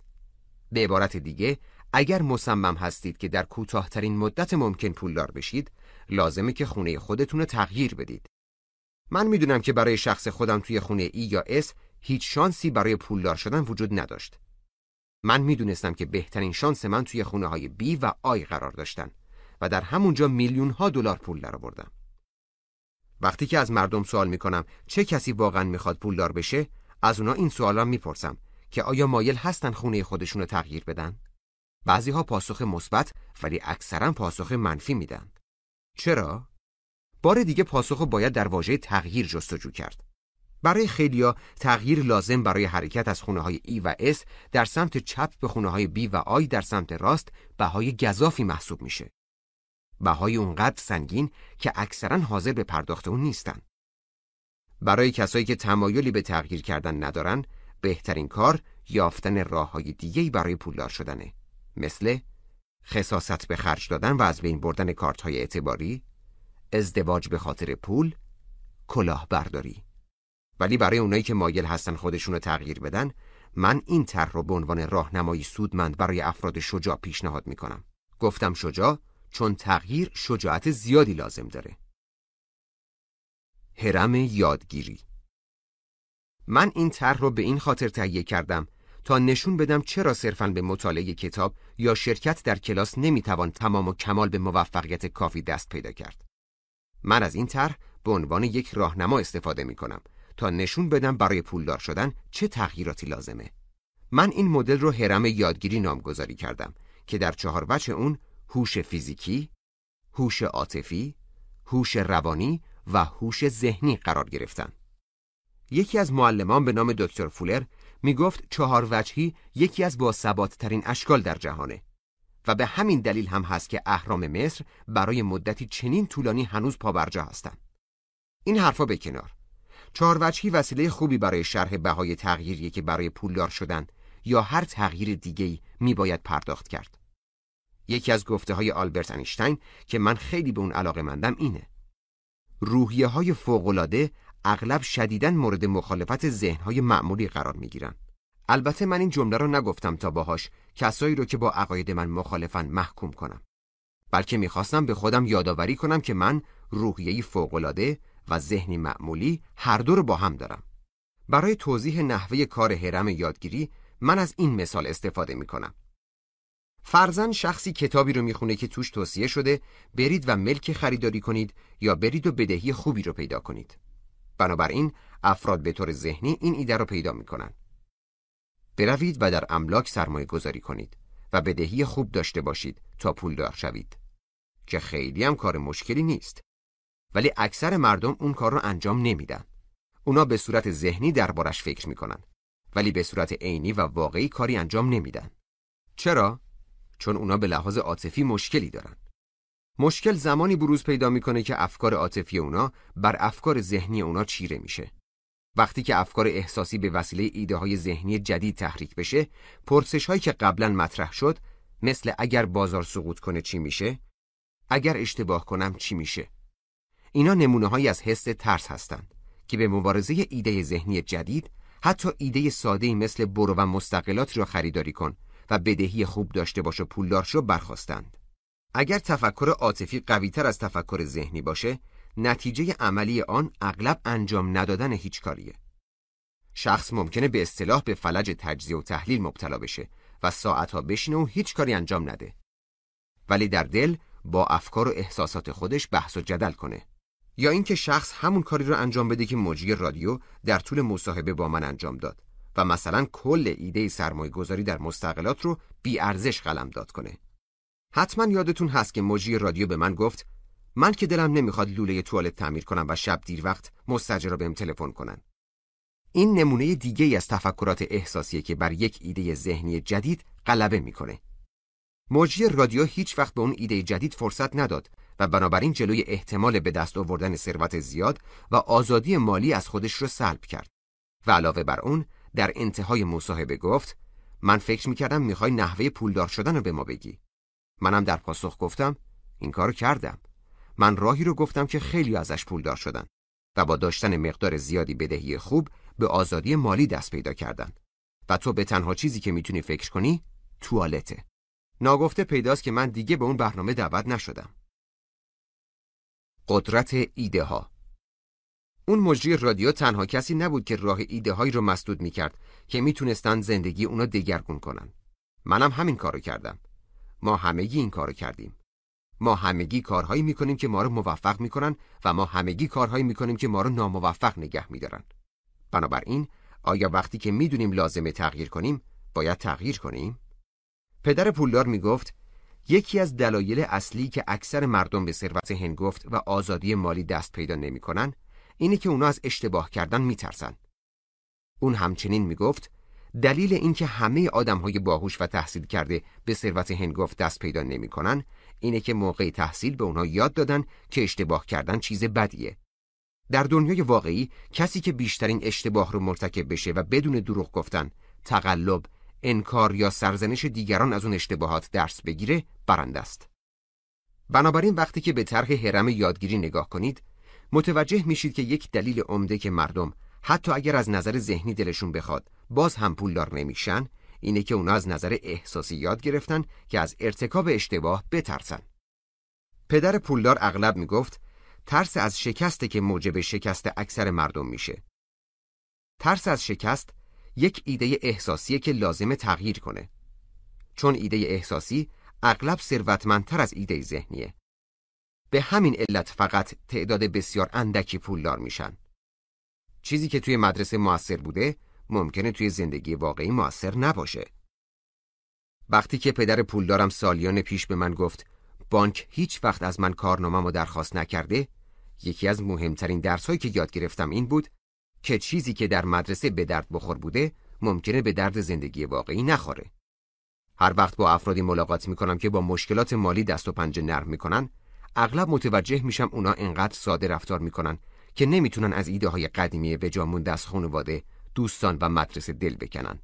به عبارت دیگه اگر مصمم هستید که در کوتاهترین مدت ممکن پولدار بشید لازمه که خونه خودتون رو تغییر بدید. من می‌دونم که برای شخص خودم توی خونه ای یا اس هیچ شانسی برای پولدار شدن وجود نداشت. من می‌دونستم که بهترین شانس من توی خونه های بی و آی قرار داشتن و در همونجا میلیون ها دلار پول درآوردم. وقتی که از مردم سوال می‌کنم چه کسی واقعا می‌خواد پولدار بشه از اونا این سوالا می‌پرسم که آیا مایل هستن خونه خودشون رو تغییر بدن؟ بعضی ها پاسخ مثبت ولی اکثرا پاسخ منفی میدن. چرا؟ بار دیگه پاسخ باید در واژه تغییر جستجو کرد. برای خیلیا تغییر لازم برای حرکت از خونه های ای و اس در سمت چپ به خونه های بی و آی در سمت راست بهای گذافی محسوب میشه. بهای اونقدر سنگین که اکثرا حاضر به پرداخت اون نیستن. برای کسایی که تمایلی به تغییر کردن ندارن، بهترین کار یافتن راه های دیگهی برای پولدار شدنه. مثل خصاصت به خرج دادن و از بین بردن کارت های اعتباری، ازدواج به خاطر پول، کلاه برداری. ولی برای اونایی که مایل هستن خودشون رو تغییر بدن، من این طرح رو به عنوان راهنمایی سودمند برای افراد شجاع پیشنهاد می‌کنم. گفتم شجاع چون تغییر شجاعت زیادی لازم داره. هرم یادگیری من این طرح رو به این خاطر تهیه کردم تا نشون بدم چرا صرفاً به مطالعه کتاب یا شرکت در کلاس نمی‌توان تمام و کمال به موفقیت کافی دست پیدا کرد. من از این طرح به عنوان یک راهنما استفاده می کنم تا نشون بدم برای پولدار شدن چه تغییراتی لازمه. من این مدل رو هرم یادگیری نامگذاری کردم که در چهار وجه اون هوش فیزیکی، هوش عاطفی، هوش روانی و هوش ذهنی قرار گرفتن. یکی از معلمان به نام دکتر فولر می گفت چهار وجهی یکی از با ترین اشکال در جهانه و به همین دلیل هم هست که اهرام مصر برای مدتی چنین طولانی هنوز پابرجا هستند. این حرفا به کنار. چهار وجهی وسیله خوبی برای شرح بهای تغییری که برای پولدار شدن یا هر تغییر دیگه‌ای می باید پرداخت کرد. یکی از گفته های آلبرت انیشتین که من خیلی به اون علاقه مندم اینه روحیه های فوقلاده اغلب شدیداً مورد مخالفت ذهن های معمولی قرار می گیرن. البته من این جمله رو نگفتم تا باهاش کسایی رو که با عقاید من مخالفن محکوم کنم بلکه می‌خواستم به خودم یادآوری کنم که من روحیه‌ای فوقلاده و ذهنی معمولی هر دو رو با هم دارم برای توضیح نحوه کار هرم یادگیری من از این مثال استفاده می کنم. فرزن شخصی کتابی رو می‌خونه که توش توصیه شده برید و ملک خریداری کنید یا برید و بدهی خوبی رو پیدا کنید. بنابراین افراد به طور ذهنی این ایده رو پیدا می‌کنن. بروید و در املاک سرمایه گذاری کنید و بدهی خوب داشته باشید تا پولدار شوید. که خیلی هم کار مشکلی نیست. ولی اکثر مردم اون کار رو انجام نمیدن. اونا به صورت ذهنی دربارش فکر می‌کنن ولی به صورت عینی و واقعی کاری انجام نمیدن. چرا؟ چون اونا به لحاظ عاطفی مشکلی دارن. مشکل زمانی بروز پیدا می‌کنه که افکار عاطفی اونا بر افکار ذهنی اونا چیره میشه. وقتی که افکار احساسی به وسیله ایده های ذهنی جدید تحریک بشه، پرسش هایی که قبلا مطرح شد مثل اگر بازار سقوط کنه چی میشه؟ اگر اشتباه کنم چی میشه؟ اینا نمونه هایی از حس ترس هستند که به مبارزه ایده ذهنی جدید حتی ایده ساده مثل برو و مستقلات را خریداری کن و بدهی خوب داشته باش و پولدار شو برخواستند. اگر تفکر عاطفی قویتر از تفکر ذهنی باشه، نتیجه عملی آن اغلب انجام ندادن هیچ کاریه. شخص ممکنه به اصطلاح به فلج تجزیه و تحلیل مبتلا بشه و ساعتها بشینه و هیچ کاری انجام نده. ولی در دل با افکار و احساسات خودش بحث و جدل کنه. یا اینکه شخص همون کاری رو انجام بده که مجری رادیو در طول مصاحبه با من انجام داد. و مثلا کل ایده سرمایه گذاری در مستقلات رو بی ارزش قلم داد کنه. حتما یادتون هست که مجری رادیو به من گفت من که دلم نمی‌خواد لوله توالت تعمیر کنم و شب دیر وقت مستجر بهم تلفن کنن. این نمونه دیگه ای از تفکرات احساسیه که بر یک ایده ذهنی جدید غلبه می‌کنه. مجری رادیو هیچ وقت به اون ایده جدید فرصت نداد و بنابراین جلوی احتمال به دست آوردن ثروت زیاد و آزادی مالی از خودش رو سلب کرد. و علاوه بر اون در انتهای مصاحبه گفت من فکر می‌کردم می‌خوای نحوه پولدار شدن رو به ما بگی. منم در پاسخ گفتم این کارو کردم. من راهی رو گفتم که خیلی ازش پولدار شدن و با داشتن مقدار زیادی بدهی خوب به آزادی مالی دست پیدا کردن. و تو به تنها چیزی که می‌تونی فکر کنی توالته. ناگفته پیداست که من دیگه به اون برنامه دعوت نشدم. قدرت ایده ها اون مجری رادیو تنها کسی نبود که راه ایده هایی رو مسدود می‌کرد که می‌تونستن زندگی اونا دگرگون کنن. منم همین کارو کردم. ما همگی این کارو کردیم. ما همگی کارهایی می‌کنیم که ما رو موفق می‌کنن و ما همگی کارهایی می‌کنیم که ما رو ناموفق نگه میدارن. بنابراین آیا وقتی که می‌دونیم لازمه تغییر کنیم باید تغییر کنیم؟ پدر پولدار می‌گفت یکی از دلایل اصلی که اکثر مردم به ثروت هنگفت و آزادی مالی دست پیدا نمی‌کنن اینه که اونا از اشتباه کردن میترسن اون همچنین می‌گفت دلیل اینکه همه آدمهای باهوش و تحصیل کرده به ثروت هنگفت دست پیدا نمی‌کنن اینه که موقع تحصیل به اونها یاد دادن که اشتباه کردن چیز بدیه. در دنیای واقعی کسی که بیشترین اشتباه رو مرتکب بشه و بدون دروغ گفتن، تقلب، انکار یا سرزنش دیگران از اون اشتباهات درس بگیره برنده است. بنابراین وقتی که به طرح هرم یادگیری نگاه کنید، متوجه میشید که یک دلیل عمده که مردم حتی اگر از نظر ذهنی دلشون بخواد باز هم پولدار نمیشن اینه که اونا از نظر احساسی یاد گرفتن که از ارتکاب اشتباه بترسن. پدر پولدار اغلب می‌گفت ترس از شکسته که موجب شکست اکثر مردم میشه. ترس از شکست یک ایده احساسیه که لازم تغییر کنه. چون ایده احساسی اغلب ثروتمندتر از ایده ذهنیه. به همین علت فقط تعداد بسیار اندکی پولدار میشن. چیزی که توی مدرسه موثر بوده ممکنه توی زندگی واقعی موثر نباشه. وقتی که پدر پولدارم سالیان پیش به من گفت بانک هیچ وقت از من کارنامه‌مو درخواست نکرده، یکی از مهمترین درسهایی که یاد گرفتم این بود که چیزی که در مدرسه به درد بخور بوده ممکنه به درد زندگی واقعی نخوره. هر وقت با افرادی ملاقات می‌کنم که با مشکلات مالی دست و پنجه نرم می‌کنن، اغلب متوجه میشم اونا انقدر ساده رفتار می‌کنن که نمی‌تونن از ایده های قدیمی به جامون از خانواده دوستان و مدرسه دل بکنن.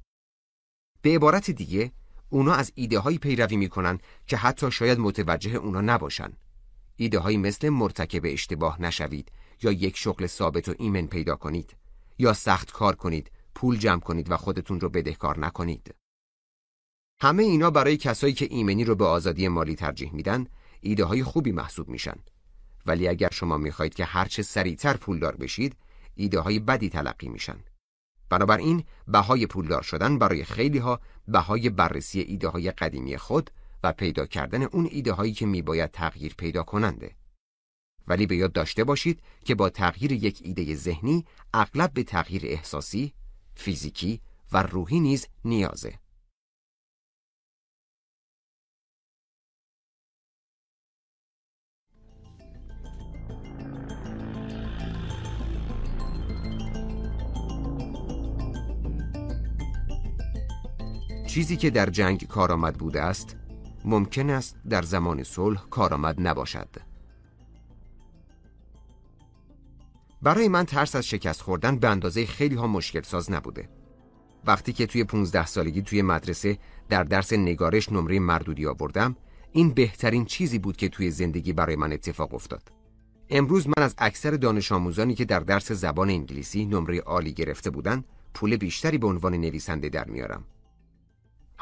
به عبارت دیگه اونا از ایده هایی پیروی می‌کنن که حتی شاید متوجه اونا نباشن. ایده هایی مثل مرتکب اشتباه نشوید یا یک شغل ثابت و ایمن پیدا کنید یا سخت کار کنید، پول جمع کنید و خودتون رو بدهکار نکنید. همه اینا برای کسایی که ایمنی رو به آزادی مالی ترجیح میدن، ایده های خوبی محسوب میشن. ولی اگر شما می‌خواهید که هرچه سریعتر پولدار بشید، ایده های بدی تلقی میشن. بنابراین بهای پولدار شدن برای خیلی ها بهای بررسی ایده های قدیمی خود و پیدا کردن اون ایده هایی که میباید تغییر پیدا کننده. ولی به یاد داشته باشید که با تغییر یک ایده ذهنی اغلب به تغییر احساسی، فیزیکی و روحی نیز نیازه. چیزی که در جنگ کارآمد بوده است ممکن است در زمان صلح کارآمد نباشد. برای من ترس از شکست خوردن به اندازه خیلی ها مشکل ساز نبوده. وقتی که توی 15 سالگی توی مدرسه در درس نگارش نمره مردودی آوردم این بهترین چیزی بود که توی زندگی برای من اتفاق افتاد. امروز من از اکثر دانش آموزانی که در درس زبان انگلیسی نمره عالی گرفته بودند پول بیشتری به عنوان نویسنده در میارم.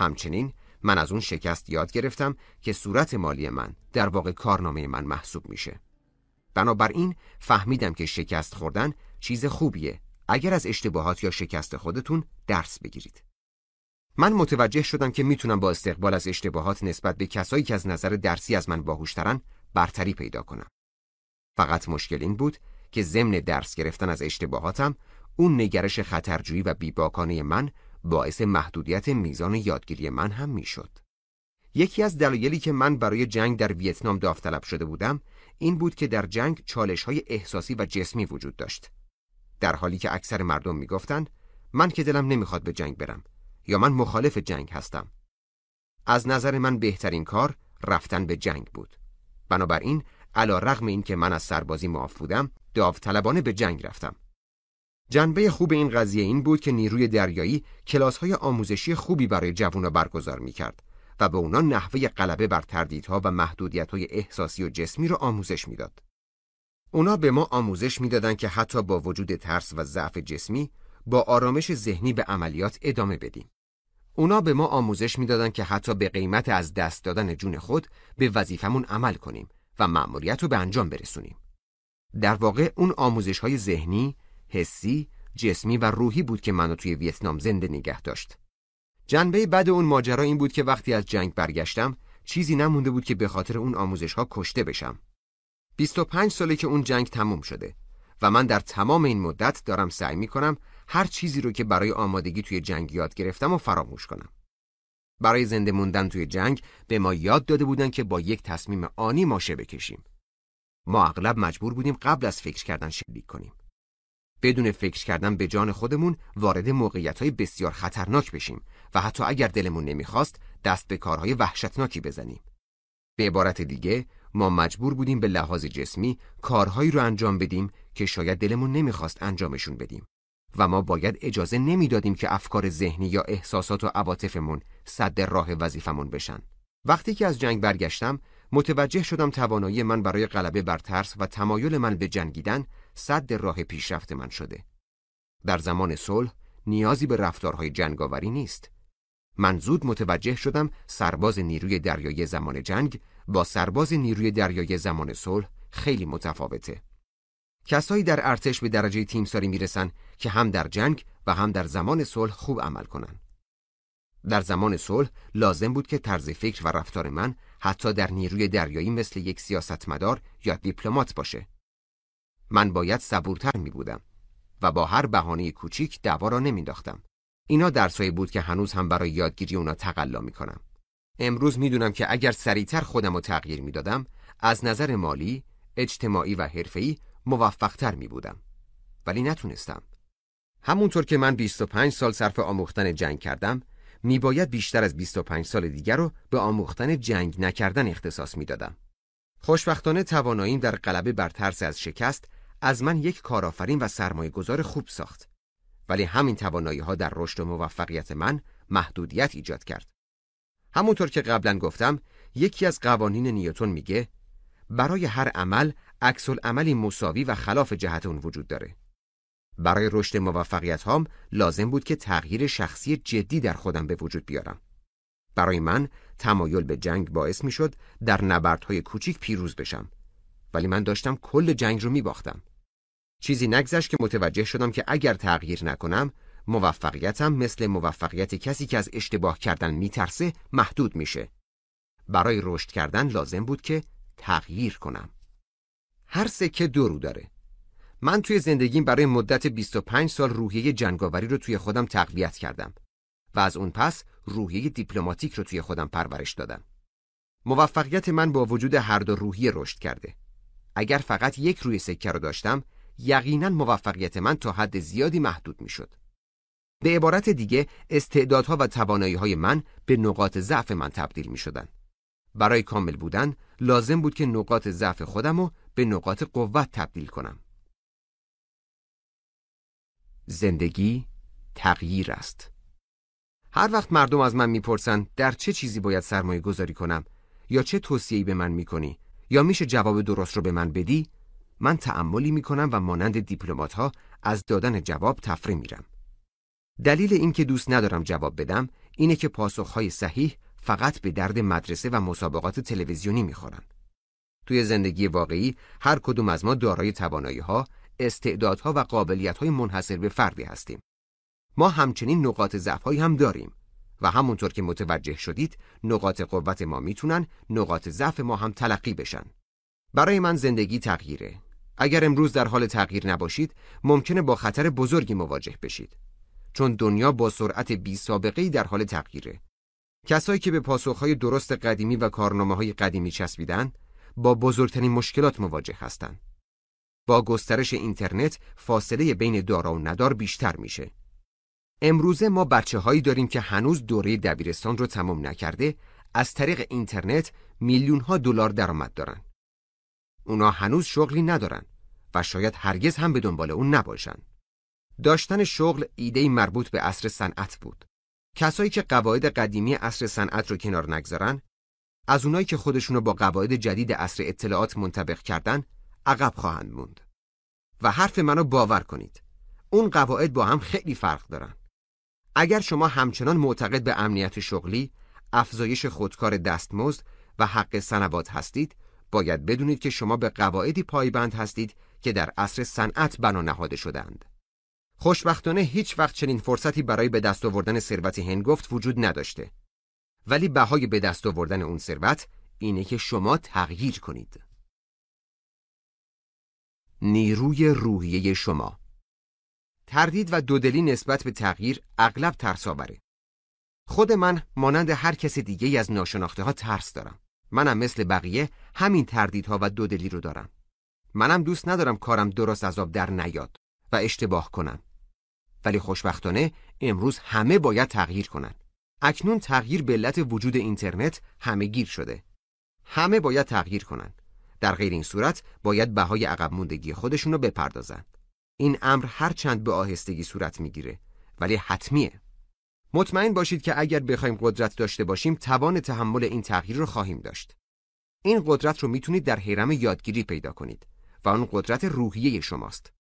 همچنین من از اون شکست یاد گرفتم که صورت مالی من در واقع کارنامه من محسوب میشه. بنابراین فهمیدم که شکست خوردن چیز خوبیه اگر از اشتباهات یا شکست خودتون درس بگیرید. من متوجه شدم که می‌تونم با استقبال از اشتباهات نسبت به کسایی که از نظر درسی از من باهوشترن برتری پیدا کنم. فقط مشکل این بود که ضمن درس گرفتن از اشتباهاتم اون نگرش خطرجویی و بیباکانه من باعث محدودیت میزان یادگیری من هم می‌شد. یکی از دلایلی که من برای جنگ در ویتنام داوطلب شده بودم این بود که در جنگ چالش های احساسی و جسمی وجود داشت. در حالی که اکثر مردم می‌گفتند من که دلم نمی‌خواد به جنگ برم یا من مخالف جنگ هستم. از نظر من بهترین کار رفتن به جنگ بود. بنابراین علا رغم این که من از سربازی معاف بودم داوطلبانه به جنگ رفتم. جنبه خوب این قضیه این بود که نیروی دریایی های آموزشی خوبی برای جوونا برگزار می‌کرد و به اونا نحوه غلبه بر تردیدها و محدودیت‌های احساسی و جسمی را آموزش می‌داد. اونا به ما آموزش می‌دادند که حتی با وجود ترس و ضعف جسمی با آرامش ذهنی به عملیات ادامه بدیم. اونا به ما آموزش می‌دادند که حتی به قیمت از دست دادن جون خود به وظیفمون عمل کنیم و مأموریت رو به انجام برسونیم. در واقع اون آموزش های ذهنی، حسی، جسمی و روحی بود که منو توی ویتنام زنده نگه داشت. جنبه بعد اون ماجرا این بود که وقتی از جنگ برگشتم چیزی نمونده بود که به خاطر اون آموزش ها کشته بشم. 25 ساله که اون جنگ تموم شده و من در تمام این مدت دارم سعی می کنم هر چیزی رو که برای آمادگی توی جنگ یاد گرفتم و فراموش کنم. برای زنده موندن توی جنگ به ما یاد داده بودن که با یک تصمیم آنی ماشه بکشیم. ما اغلب مجبور بودیم قبل از فکر کردن شلیک کنیم. بدون فکر کردن به جان خودمون وارد موقعیت های بسیار خطرناک بشیم و حتی اگر دلمون نمی‌خواست دست به کارهای وحشتناکی بزنیم. به عبارت دیگه ما مجبور بودیم به لحاظ جسمی کارهایی رو انجام بدیم که شاید دلمون نمی‌خواست انجامشون بدیم و ما باید اجازه نمی‌دادیم که افکار ذهنی یا احساسات و عواطفمون صد راه وظیفمون بشن. وقتی که از جنگ برگشتم متوجه شدم توانایی من برای غلبه بر ترس و تمایل من به جنگیدن صد راه پیشرفت من شده. در زمان صلح نیازی به رفتارهای جنگاوری نیست. من زود متوجه شدم سرباز نیروی دریایی زمان جنگ با سرباز نیروی دریایی زمان صلح خیلی متفاوته. کسایی در ارتش به درجه تیمساری می‌رسن که هم در جنگ و هم در زمان صلح خوب عمل کنن. در زمان صلح لازم بود که طرز فکر و رفتار من حتی در نیروی دریایی مثل یک سیاستمدار یا دیپلمات باشه. من باید صبورتر می بودم و با هر بهانه کوچیک دعوا را نمینداختم. اینا درسایی بود که هنوز هم برای یادگیری اونا تقلا می کنم. امروز می‌دونم که اگر سریعتر خودم رو تغییر می‌دادم از نظر مالی، اجتماعی و حرفه‌ای موفقتر می بودم. ولی نتونستم. همونطور که من 25 سال صرف آموختن جنگ کردم، می باید بیشتر از 25 سال دیگر رو به آموختن جنگ نکردن اختصاص می‌دادم. خوشبختانه تواناییم در غلبه بر ترس از شکست از من یک کارآفرین و سرمایه گذار خوب ساخت. ولی همین توانایی ها در رشد و موفقیت من محدودیت ایجاد کرد. همونطور که قبلا گفتم، یکی از قوانین نیوتن میگه برای هر عمل عکس عملی مساوی و خلاف جهت اون وجود داره. برای رشد موفقیت هام لازم بود که تغییر شخصی جدی در خودم به وجود بیارم. برای من تمایل به جنگ باعث می شد در نبردهای کوچیک پیروز بشم. ولی من داشتم کل جنگ رو می باختم. چیزی نگذشت که متوجه شدم که اگر تغییر نکنم موفقیتم مثل موفقیت کسی که از اشتباه کردن میترسه محدود میشه. برای رشد کردن لازم بود که تغییر کنم. هر سکه دو رو داره. من توی زندگیم برای مدت 25 سال روحیه جنگاوری رو توی خودم تقویت کردم و از اون پس روحیه دیپلماتیک رو توی خودم پرورش دادم. موفقیت من با وجود هر دو روحیه رشد کرده. اگر فقط یک روی سکه رو داشتم، یقینا موفقیت من تا حد زیادی محدود می‌شد. به عبارت دیگه استعدادها و توانایی های من به نقاط ضعف من تبدیل می شدن. برای کامل بودن لازم بود که نقاط ضعف خودم رو به نقاط قوت تبدیل کنم. زندگی تغییر است. هر وقت مردم از من می‌پرسن در چه چیزی باید سرمایه گذاری کنم یا چه توصیه‌ای به من می‌کنی یا میشه جواب درست رو به من بدی من تعملی می‌کنم و مانند دیپلمات ها از دادن جواب تفره میرم. دلیل اینکه دوست ندارم جواب بدم اینه که پاسخهای صحیح فقط به درد مدرسه و مسابقات تلویزیونی می‌خورن. توی زندگی واقعی هر کدوم از ما دارای توانایی ها، استعدادها و قابلیت های منحصر به فردی هستیم. ما همچنین نقاط ضعف هم داریم و همونطور که متوجه شدید نقاط قوت ما می‌تونن نقاط ضعف ما هم تلقی بشن. برای من زندگی تغییره. اگر امروز در حال تغییر نباشید ممکنه با خطر بزرگی مواجه بشید. چون دنیا با سرعت بی سابقه در حال تغییره. کسایی که به پاسخهای درست قدیمی و کارنامه های قدیمی چسبیدن با بزرگترین مشکلات مواجه هستند. با گسترش اینترنت فاصله بین دارا و ندار بیشتر میشه. امروزه ما بچه هایی داریم که هنوز دوره دبیرستان رو تمام نکرده از طریق اینترنت میلیون ها دلار درآمد دارن. اونا هنوز شغلی ندارن و شاید هرگز هم به دنبال اون نباشن. داشتن شغل ایده مربوط به عصر صنعت بود. کسایی که قواعد قدیمی عصر صنعت رو کنار نگذارن، از اونایی که خودشونو با قواعد جدید عصر اطلاعات منطبق کردن، عقب خواهند موند و حرف منو باور کنید اون قواعد با هم خیلی فرق دارن اگر شما همچنان معتقد به امنیت شغلی افزایش خودکار دستمزد و حق سنوات هستید باید بدونید که شما به قواعدی پایبند هستید که در عصر صنعت بنا نهاده شدند. خوشبختانه هیچ وقت چنین فرصتی برای به دست آوردن ثروت هنگفت وجود نداشته. ولی بهای به دست آوردن اون ثروت اینه که شما تغییر کنید. نیروی روحیه شما. تردید و دودلی نسبت به تغییر اغلب ترساوره خود من مانند هر کس دیگه از ناشناخته ها ترس دارم. منم مثل بقیه همین تردیدها و دودلی رو دارم. منم دوست ندارم کارم درست از آب در نیاد و اشتباه کنم. ولی خوشبختانه امروز همه باید تغییر کنن. اکنون تغییر به علت وجود اینترنت همه گیر شده. همه باید تغییر کنن. در غیر این صورت باید بهای عقب موندگی خودشونو بپردازن. این امر هر چند به آهستگی صورت می‌گیره ولی حتمیه. مطمئن باشید که اگر بخوایم قدرت داشته باشیم توان تحمل این تغییر رو خواهیم داشت. این قدرت رو می‌تونید در حرم یادگیری پیدا کنید. و اون قدرت روحیه شماست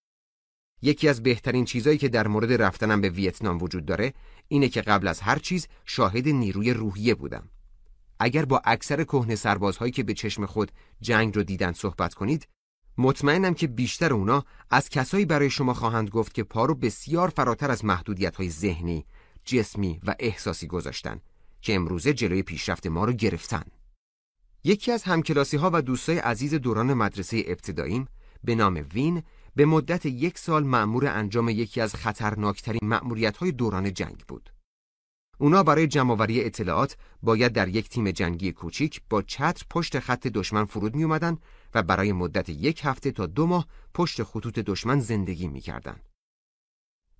یکی از بهترین چیزایی که در مورد رفتنم به ویتنام وجود داره اینه که قبل از هر چیز شاهد نیروی روحیه بودم اگر با اکثر کهنه سربازهایی که به چشم خود جنگ رو دیدن صحبت کنید مطمئنم که بیشتر اونا از کسایی برای شما خواهند گفت که پا رو بسیار فراتر از محدودیت های ذهنی، جسمی و احساسی گذاشتن که امروزه جلوی پیشرفت ما رو گرفتن. یکی از همکلاسی ها و دوستای عزیز دوران مدرسه ابتداییم به نام وین به مدت یک سال مأمور انجام یکی از خطرناکترین مأموریت های دوران جنگ بود. اونا برای جمعآوری اطلاعات باید در یک تیم جنگی کوچیک با چتر پشت خط دشمن فرود می اومدن و برای مدت یک هفته تا دو ماه پشت خطوط دشمن زندگی می کردن.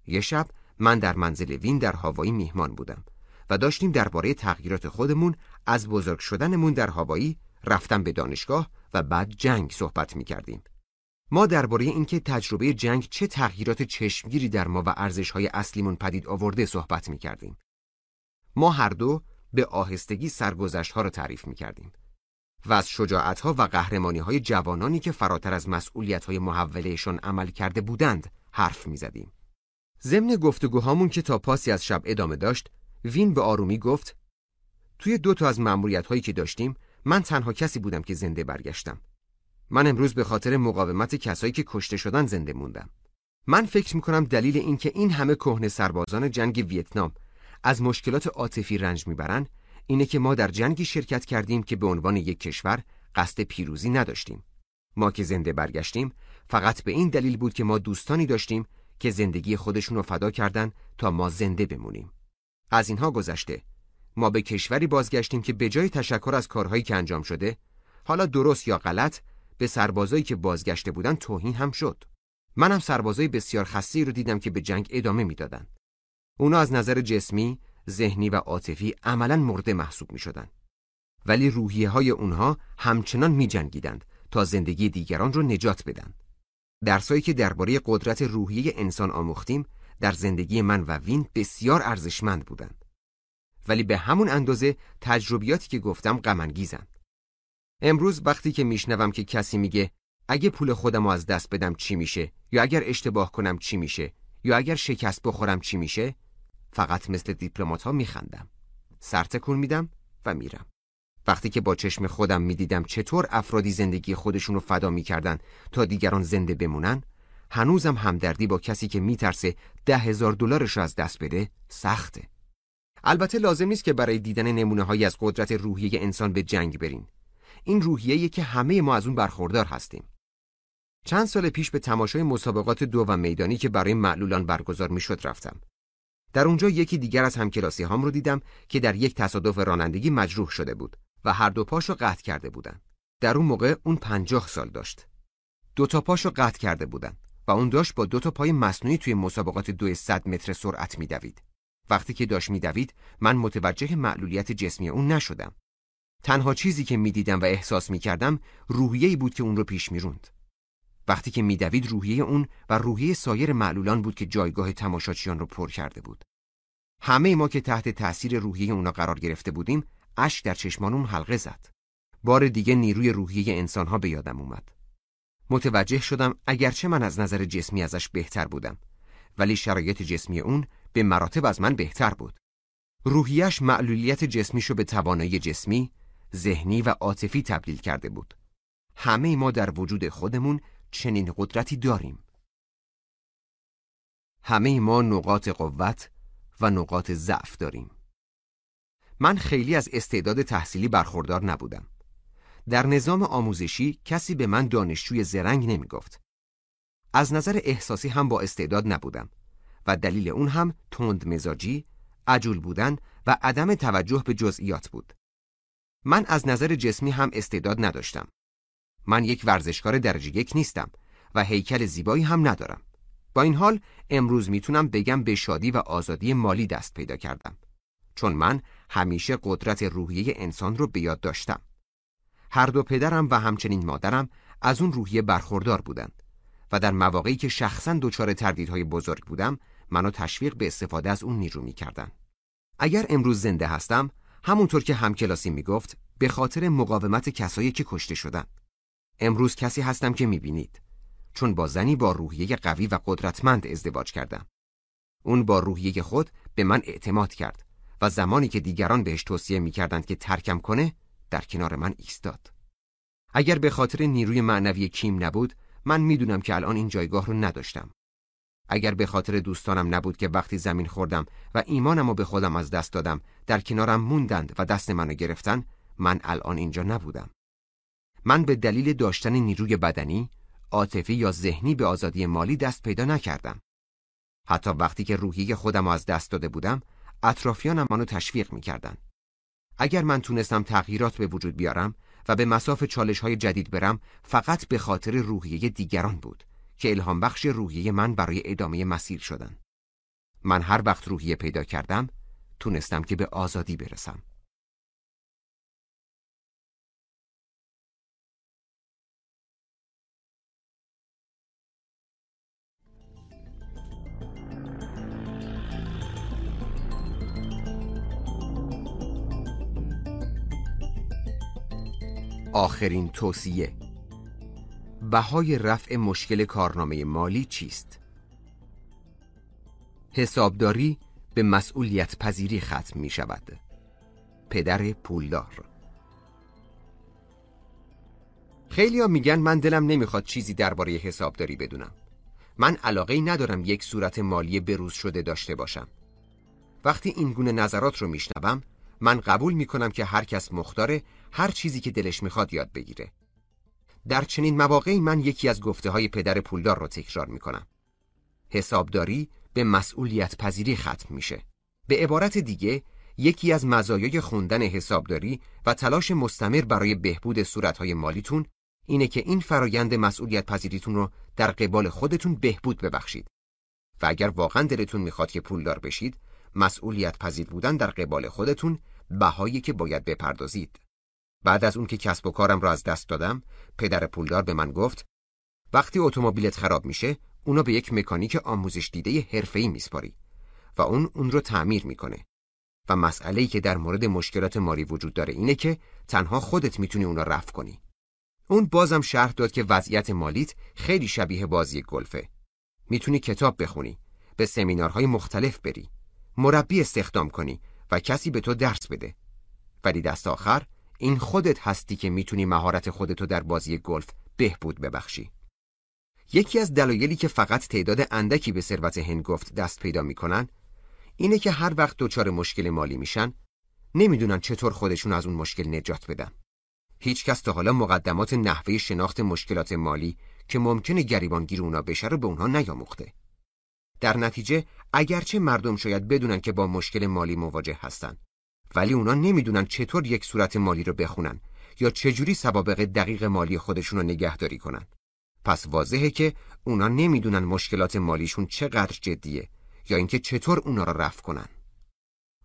یه شب من در منزل وین در هاوایی میهمان بودم و داشتیم درباره تغییرات خودمون از بزرگ شدنمون در هاوایی رفتن به دانشگاه و بعد جنگ صحبت می کردیم. ما درباره اینکه تجربه جنگ چه تغییرات چشمگیری در ما و ارزش‌های اصلیمون پدید آورده صحبت می کردیم. ما هر دو به آهستگی سرگذشت ها را تعریف می کردیم و از شجاعت ها و قهرمانی های جوانانی که فراتر از مسئولیت های محولهشان عمل کرده بودند حرف می زدیم. ضمن گفتگوهامون که تا پاسی از شب ادامه داشت وین به آرومی گفت توی دو تا از مأموریت هایی که داشتیم من تنها کسی بودم که زنده برگشتم. من امروز به خاطر مقاومت کسایی که کشته شدن زنده موندم. من فکر می‌کنم دلیل اینکه این همه کهنه سربازان جنگ ویتنام از مشکلات عاطفی رنج می‌برن اینه که ما در جنگی شرکت کردیم که به عنوان یک کشور قصد پیروزی نداشتیم. ما که زنده برگشتیم فقط به این دلیل بود که ما دوستانی داشتیم که زندگی خودشون رو فدا کردن تا ما زنده بمونیم. از اینها گذشته ما به کشوری بازگشتیم که به جای تشکر از کارهایی که انجام شده حالا درست یا غلط به سربازایی که بازگشته بودن توهین هم شد منم سربازای بسیار خسته رو دیدم که به جنگ ادامه می‌دادند. اونا از نظر جسمی، ذهنی و عاطفی عملا مرده محسوب می شدن. ولی روحیه های اونها همچنان می جنگیدند تا زندگی دیگران رو نجات بدن. درسایی که درباره قدرت روحیه انسان آموختیم در زندگی من و وین بسیار ارزشمند بودند. ولی به همون اندازه تجربیاتی که گفتم غم امروز وقتی که میشنوم که کسی میگه اگه پول خودم از دست بدم چی میشه؟ یا اگر اشتباه کنم چی میشه؟ یا اگر شکست بخورم چی میشه؟ فقط مثل دیپلمات ها میخندم سرتکون میدم و میرم. وقتی که با چشم خودم می‌دیدم چطور افرادی زندگی خودشونو فدا می‌کردن تا دیگران زنده بمونن هنوزم همدردی با کسی که میترسه ده هزار دلارش از دست بده سخته. البته لازم نیست که برای دیدن نمونه هایی از قدرت روحیه انسان به جنگ برین این روحیه که همه ما از اون برخوردار هستیم. چند سال پیش به تماشای مسابقات دو و میدانی که برای معلولان برگزار می‌شد رفتم. در اونجا یکی دیگر از همکلاسی هام رو دیدم که در یک تصادف رانندگی مجروح شده بود و هر دو پاشو قطع کرده بودن. در اون موقع اون پنجاه سال داشت. دو تا پاشو قطع کرده بودن. اون داشت با دو تا پای مصنوعی توی مسابقات دو صد متر سرعت میدوید. وقتی که داشت میدوید من متوجه معلولیت جسمی اون نشدم. تنها چیزی که می‌دیدم و احساس می‌کردم روحیه‌ای بود که اون رو پیش می‌روند. وقتی که میدوید روحیه اون و روحیه سایر معلولان بود که جایگاه تماشاچیان رو پر کرده بود. همه ما که تحت تأثیر روحیه اونا قرار گرفته بودیم، اشک در چشمانم حلقه زد. بار دیگه نیروی روحیه انسانها به یادم اومد. متوجه شدم اگرچه من از نظر جسمی ازش بهتر بودم ولی شرایط جسمی اون به مراتب از من بهتر بود. روحیش معلولیت جسمیشو به توانایی جسمی، ذهنی و عاطفی تبدیل کرده بود. همه ما در وجود خودمون چنین قدرتی داریم. همه ما نقاط قوت و نقاط ضعف داریم. من خیلی از استعداد تحصیلی برخوردار نبودم. در نظام آموزشی کسی به من دانشجوی زرنگ نمی گفت. از نظر احساسی هم با استعداد نبودم و دلیل اون هم تند مزاجی، عجول بودن و عدم توجه به جزئیات بود. من از نظر جسمی هم استعداد نداشتم. من یک ورزشکار درجه یک نیستم و هیکل زیبایی هم ندارم. با این حال امروز می‌تونم بگم به شادی و آزادی مالی دست پیدا کردم. چون من همیشه قدرت روحیه انسان رو به یاد داشتم. هر دو پدرم و همچنین مادرم از اون روحیه برخوردار بودند و در مواقعی که شخصا دچار تردیدهای بزرگ بودم منو تشویق به استفاده از اون نیرو می‌کردن. اگر امروز زنده هستم همونطور که همکلاسی می‌گفت به خاطر مقاومت کسایی که کشته شدن. امروز کسی هستم که می‌بینید چون با زنی با روحیه قوی و قدرتمند ازدواج کردم. اون با روحیه خود به من اعتماد کرد و زمانی که دیگران بهش توصیه می‌کردند که ترکم کنه در کنار من ایستاد. اگر به خاطر نیروی معنوی کیم نبود من می‌دونم که الان این جایگاه رو نداشتم. اگر به خاطر دوستانم نبود که وقتی زمین خوردم و ایمانم رو به خودم از دست دادم در کنارم موندند و دست منو گرفتن من الان اینجا نبودم. من به دلیل داشتن نیروی بدنی، عاطفی یا ذهنی به آزادی مالی دست پیدا نکردم. حتی وقتی که روحی خودم از دست داده بودم، اطرافیانم منو تشویق می‌کردن. اگر من تونستم تغییرات به وجود بیارم و به مساف چالش های جدید برم فقط به خاطر روحیه دیگران بود که الهام بخش روحیه من برای ادامه مسیر شدن. من هر وقت روحیه پیدا کردم تونستم که به آزادی برسم. آخرین توصیه. بهای رفع مشکل کارنامه مالی چیست؟ حسابداری به مسئولیت پذیری ختم می شود پدر پولدار. خیلی ها میگن من دلم نمی‌خواد چیزی درباره حسابداری بدونم. من علاقه ندارم یک صورت مالی بروز شده داشته باشم. وقتی این گونه نظرات رو میشنوم من قبول می‌کنم که هر کس مختاره هر چیزی که دلش می‌خواد یاد بگیره. در چنین مواقعی من یکی از گفته های پدر پولدار رو تکرار می‌کنم. حسابداری به مسئولیت پذیری ختم میشه. به عبارت دیگه یکی از مزایای خوندن حسابداری و تلاش مستمر برای بهبود صورتهای مالیتون اینه که این فرایند مسئولیت پذیریتون رو در قبال خودتون بهبود ببخشید. و اگر واقعا دلتون می‌خواد که پولدار بشید، مسئولیت پذیر بودن در قبال خودتون بهایی که باید بپردازید. بعد از اون که کسب و کارم را از دست دادم، پدر پولدار به من گفت وقتی اتومبیلت خراب میشه، اونو به یک مکانیک آموزش دیده حرفه‌ای میسپاری و اون اون رو تعمیر می‌کنه. و مسئله‌ای که در مورد مشکلات مالی وجود داره اینه که تنها خودت می‌تونی اون رفع کنی. اون بازم شرح داد که وضعیت مالیت خیلی شبیه بازی گلفه. می‌تونی کتاب بخونی، به سمینارهای مختلف بری، مربی استخدام کنی و کسی به تو درس بده. ولی دست آخر این خودت هستی که می‌تونی مهارت خودتو در بازی گلف بهبود ببخشی. یکی از دلایلی که فقط تعداد اندکی به ثروت هنگفت دست پیدا می‌کنن اینه که هر وقت دچار مشکل مالی میشن نمی‌دونن چطور خودشون از اون مشکل نجات بدن. هیچ کس تا حالا مقدمات نحوه شناخت مشکلات مالی که ممکنه گریبانگیر اونا بشه رو به اونها نیاموخته. در نتیجه اگرچه مردم شاید بدونن که با مشکل مالی مواجه هستن ولی اونا نمی‌دونن چطور یک صورت مالی رو بخونن یا چجوری سوابق دقیق مالی خودشون رو نگهداری کنن. پس واضحه که اونا نمی‌دونن مشکلات مالیشون چقدر جدیه یا اینکه چطور اونا رو رفع کنن.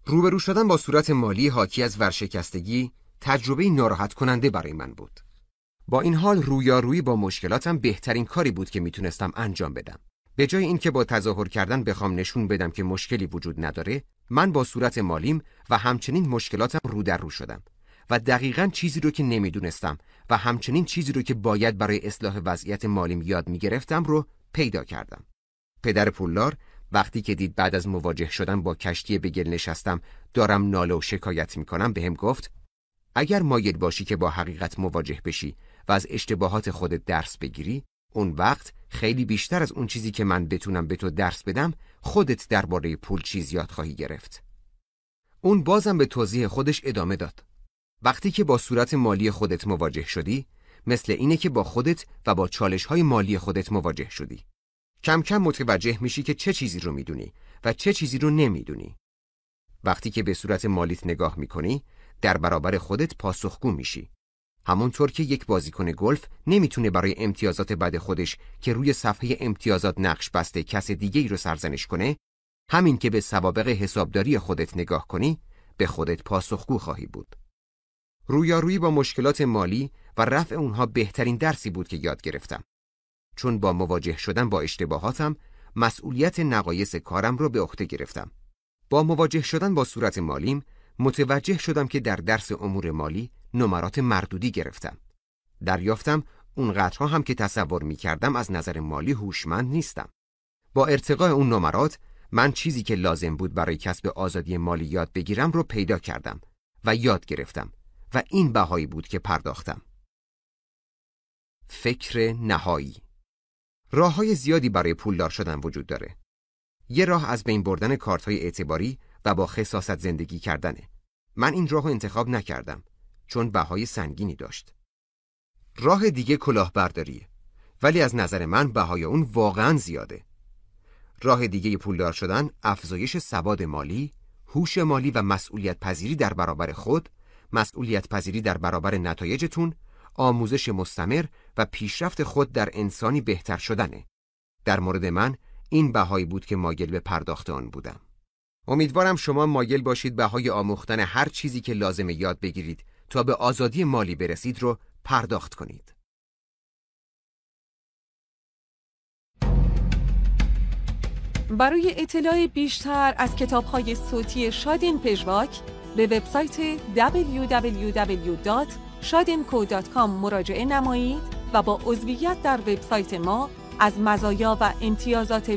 روبرو شدن با صورت مالی حاکی از ورشکستگی تجربه ناراحت کننده برای من بود. با این حال رویارویی با مشکلاتم بهترین کاری بود که می‌تونستم انجام بدم. به جای اینکه با تظاهر کردن بخوام نشون بدم که مشکلی وجود نداره من با صورت مالیم و همچنین مشکلاتم رو در رو شدم و دقیقا چیزی رو که نمی‌دونستم و همچنین چیزی رو که باید برای اصلاح وضعیت مالیم یاد می گرفتم رو پیدا کردم. پدر پولدار وقتی که دید بعد از مواجه شدن با کشتی به گل نشستم دارم ناله و شکایت می کنم به هم گفت اگر مایل باشی که با حقیقت مواجه بشی و از اشتباهات خودت درس بگیری اون وقت خیلی بیشتر از اون چیزی که من بتونم به تو درس بدم خودت درباره پول چیز یاد خواهی گرفت. اون بازم به توضیح خودش ادامه داد. وقتی که با صورت مالی خودت مواجه شدی مثل اینه که با خودت و با چالش های مالی خودت مواجه شدی. کم کم متوجه میشی که چه چیزی رو می‌دونی و چه چیزی رو نمی‌دونی. وقتی که به صورت مالیت نگاه می‌کنی در برابر خودت پاسخگو میشی. همونطور که یک بازیکن گلف نمی‌تونه برای امتیازات بد خودش که روی صفحه امتیازات نقش بسته کس دیگه ای رو سرزنش کنه همین که به سوابق حسابداری خودت نگاه کنی به خودت پاسخگو خواهی بود. رویارویی با مشکلات مالی و رفع اونها بهترین درسی بود که یاد گرفتم. چون با مواجه شدن با اشتباهاتم مسئولیت نقایص کارم رو به عهده گرفتم. با مواجه شدن با صورت مالیم متوجه شدم که در درس امور مالی نمرات مردودی گرفتم. دریافتم اونقدرها هم که تصور می کردم از نظر مالی هوشمند نیستم. با ارتقاء اون نمرات من چیزی که لازم بود برای کسب آزادی مالی یاد بگیرم رو پیدا کردم و یاد گرفتم و این بهایی بود که پرداختم. فکر نهایی راه های زیادی برای پولدار شدن وجود داره. یه راه از بین بردن کارت های اعتباری و با خصاصت زندگی کردنه. من این راه انتخاب نکردم چون بهای سنگینی داشت. راه دیگه کلاهبرداریه ولی از نظر من بهای اون واقعا زیاده. راه دیگه پولدار شدن افزایش سواد مالی، هوش مالی و مسئولیت پذیری در برابر خود، مسئولیت پذیری در برابر نتایجتون، آموزش مستمر و پیشرفت خود در انسانی بهتر شدنه. در مورد من این بهایی بود که مایل به پرداخت آن بودم. امیدوارم شما مایل باشید بهای آموختن هر چیزی که لازم یاد بگیرید تا به آزادی مالی برسید رو پرداخت کنید. برای اطلاع بیشتر از کتاب‌های صوتی شادین پژواک به وبسایت www.shadinco.com مراجعه نمایید و با عضویت در وبسایت ما از مزایا و امتیازات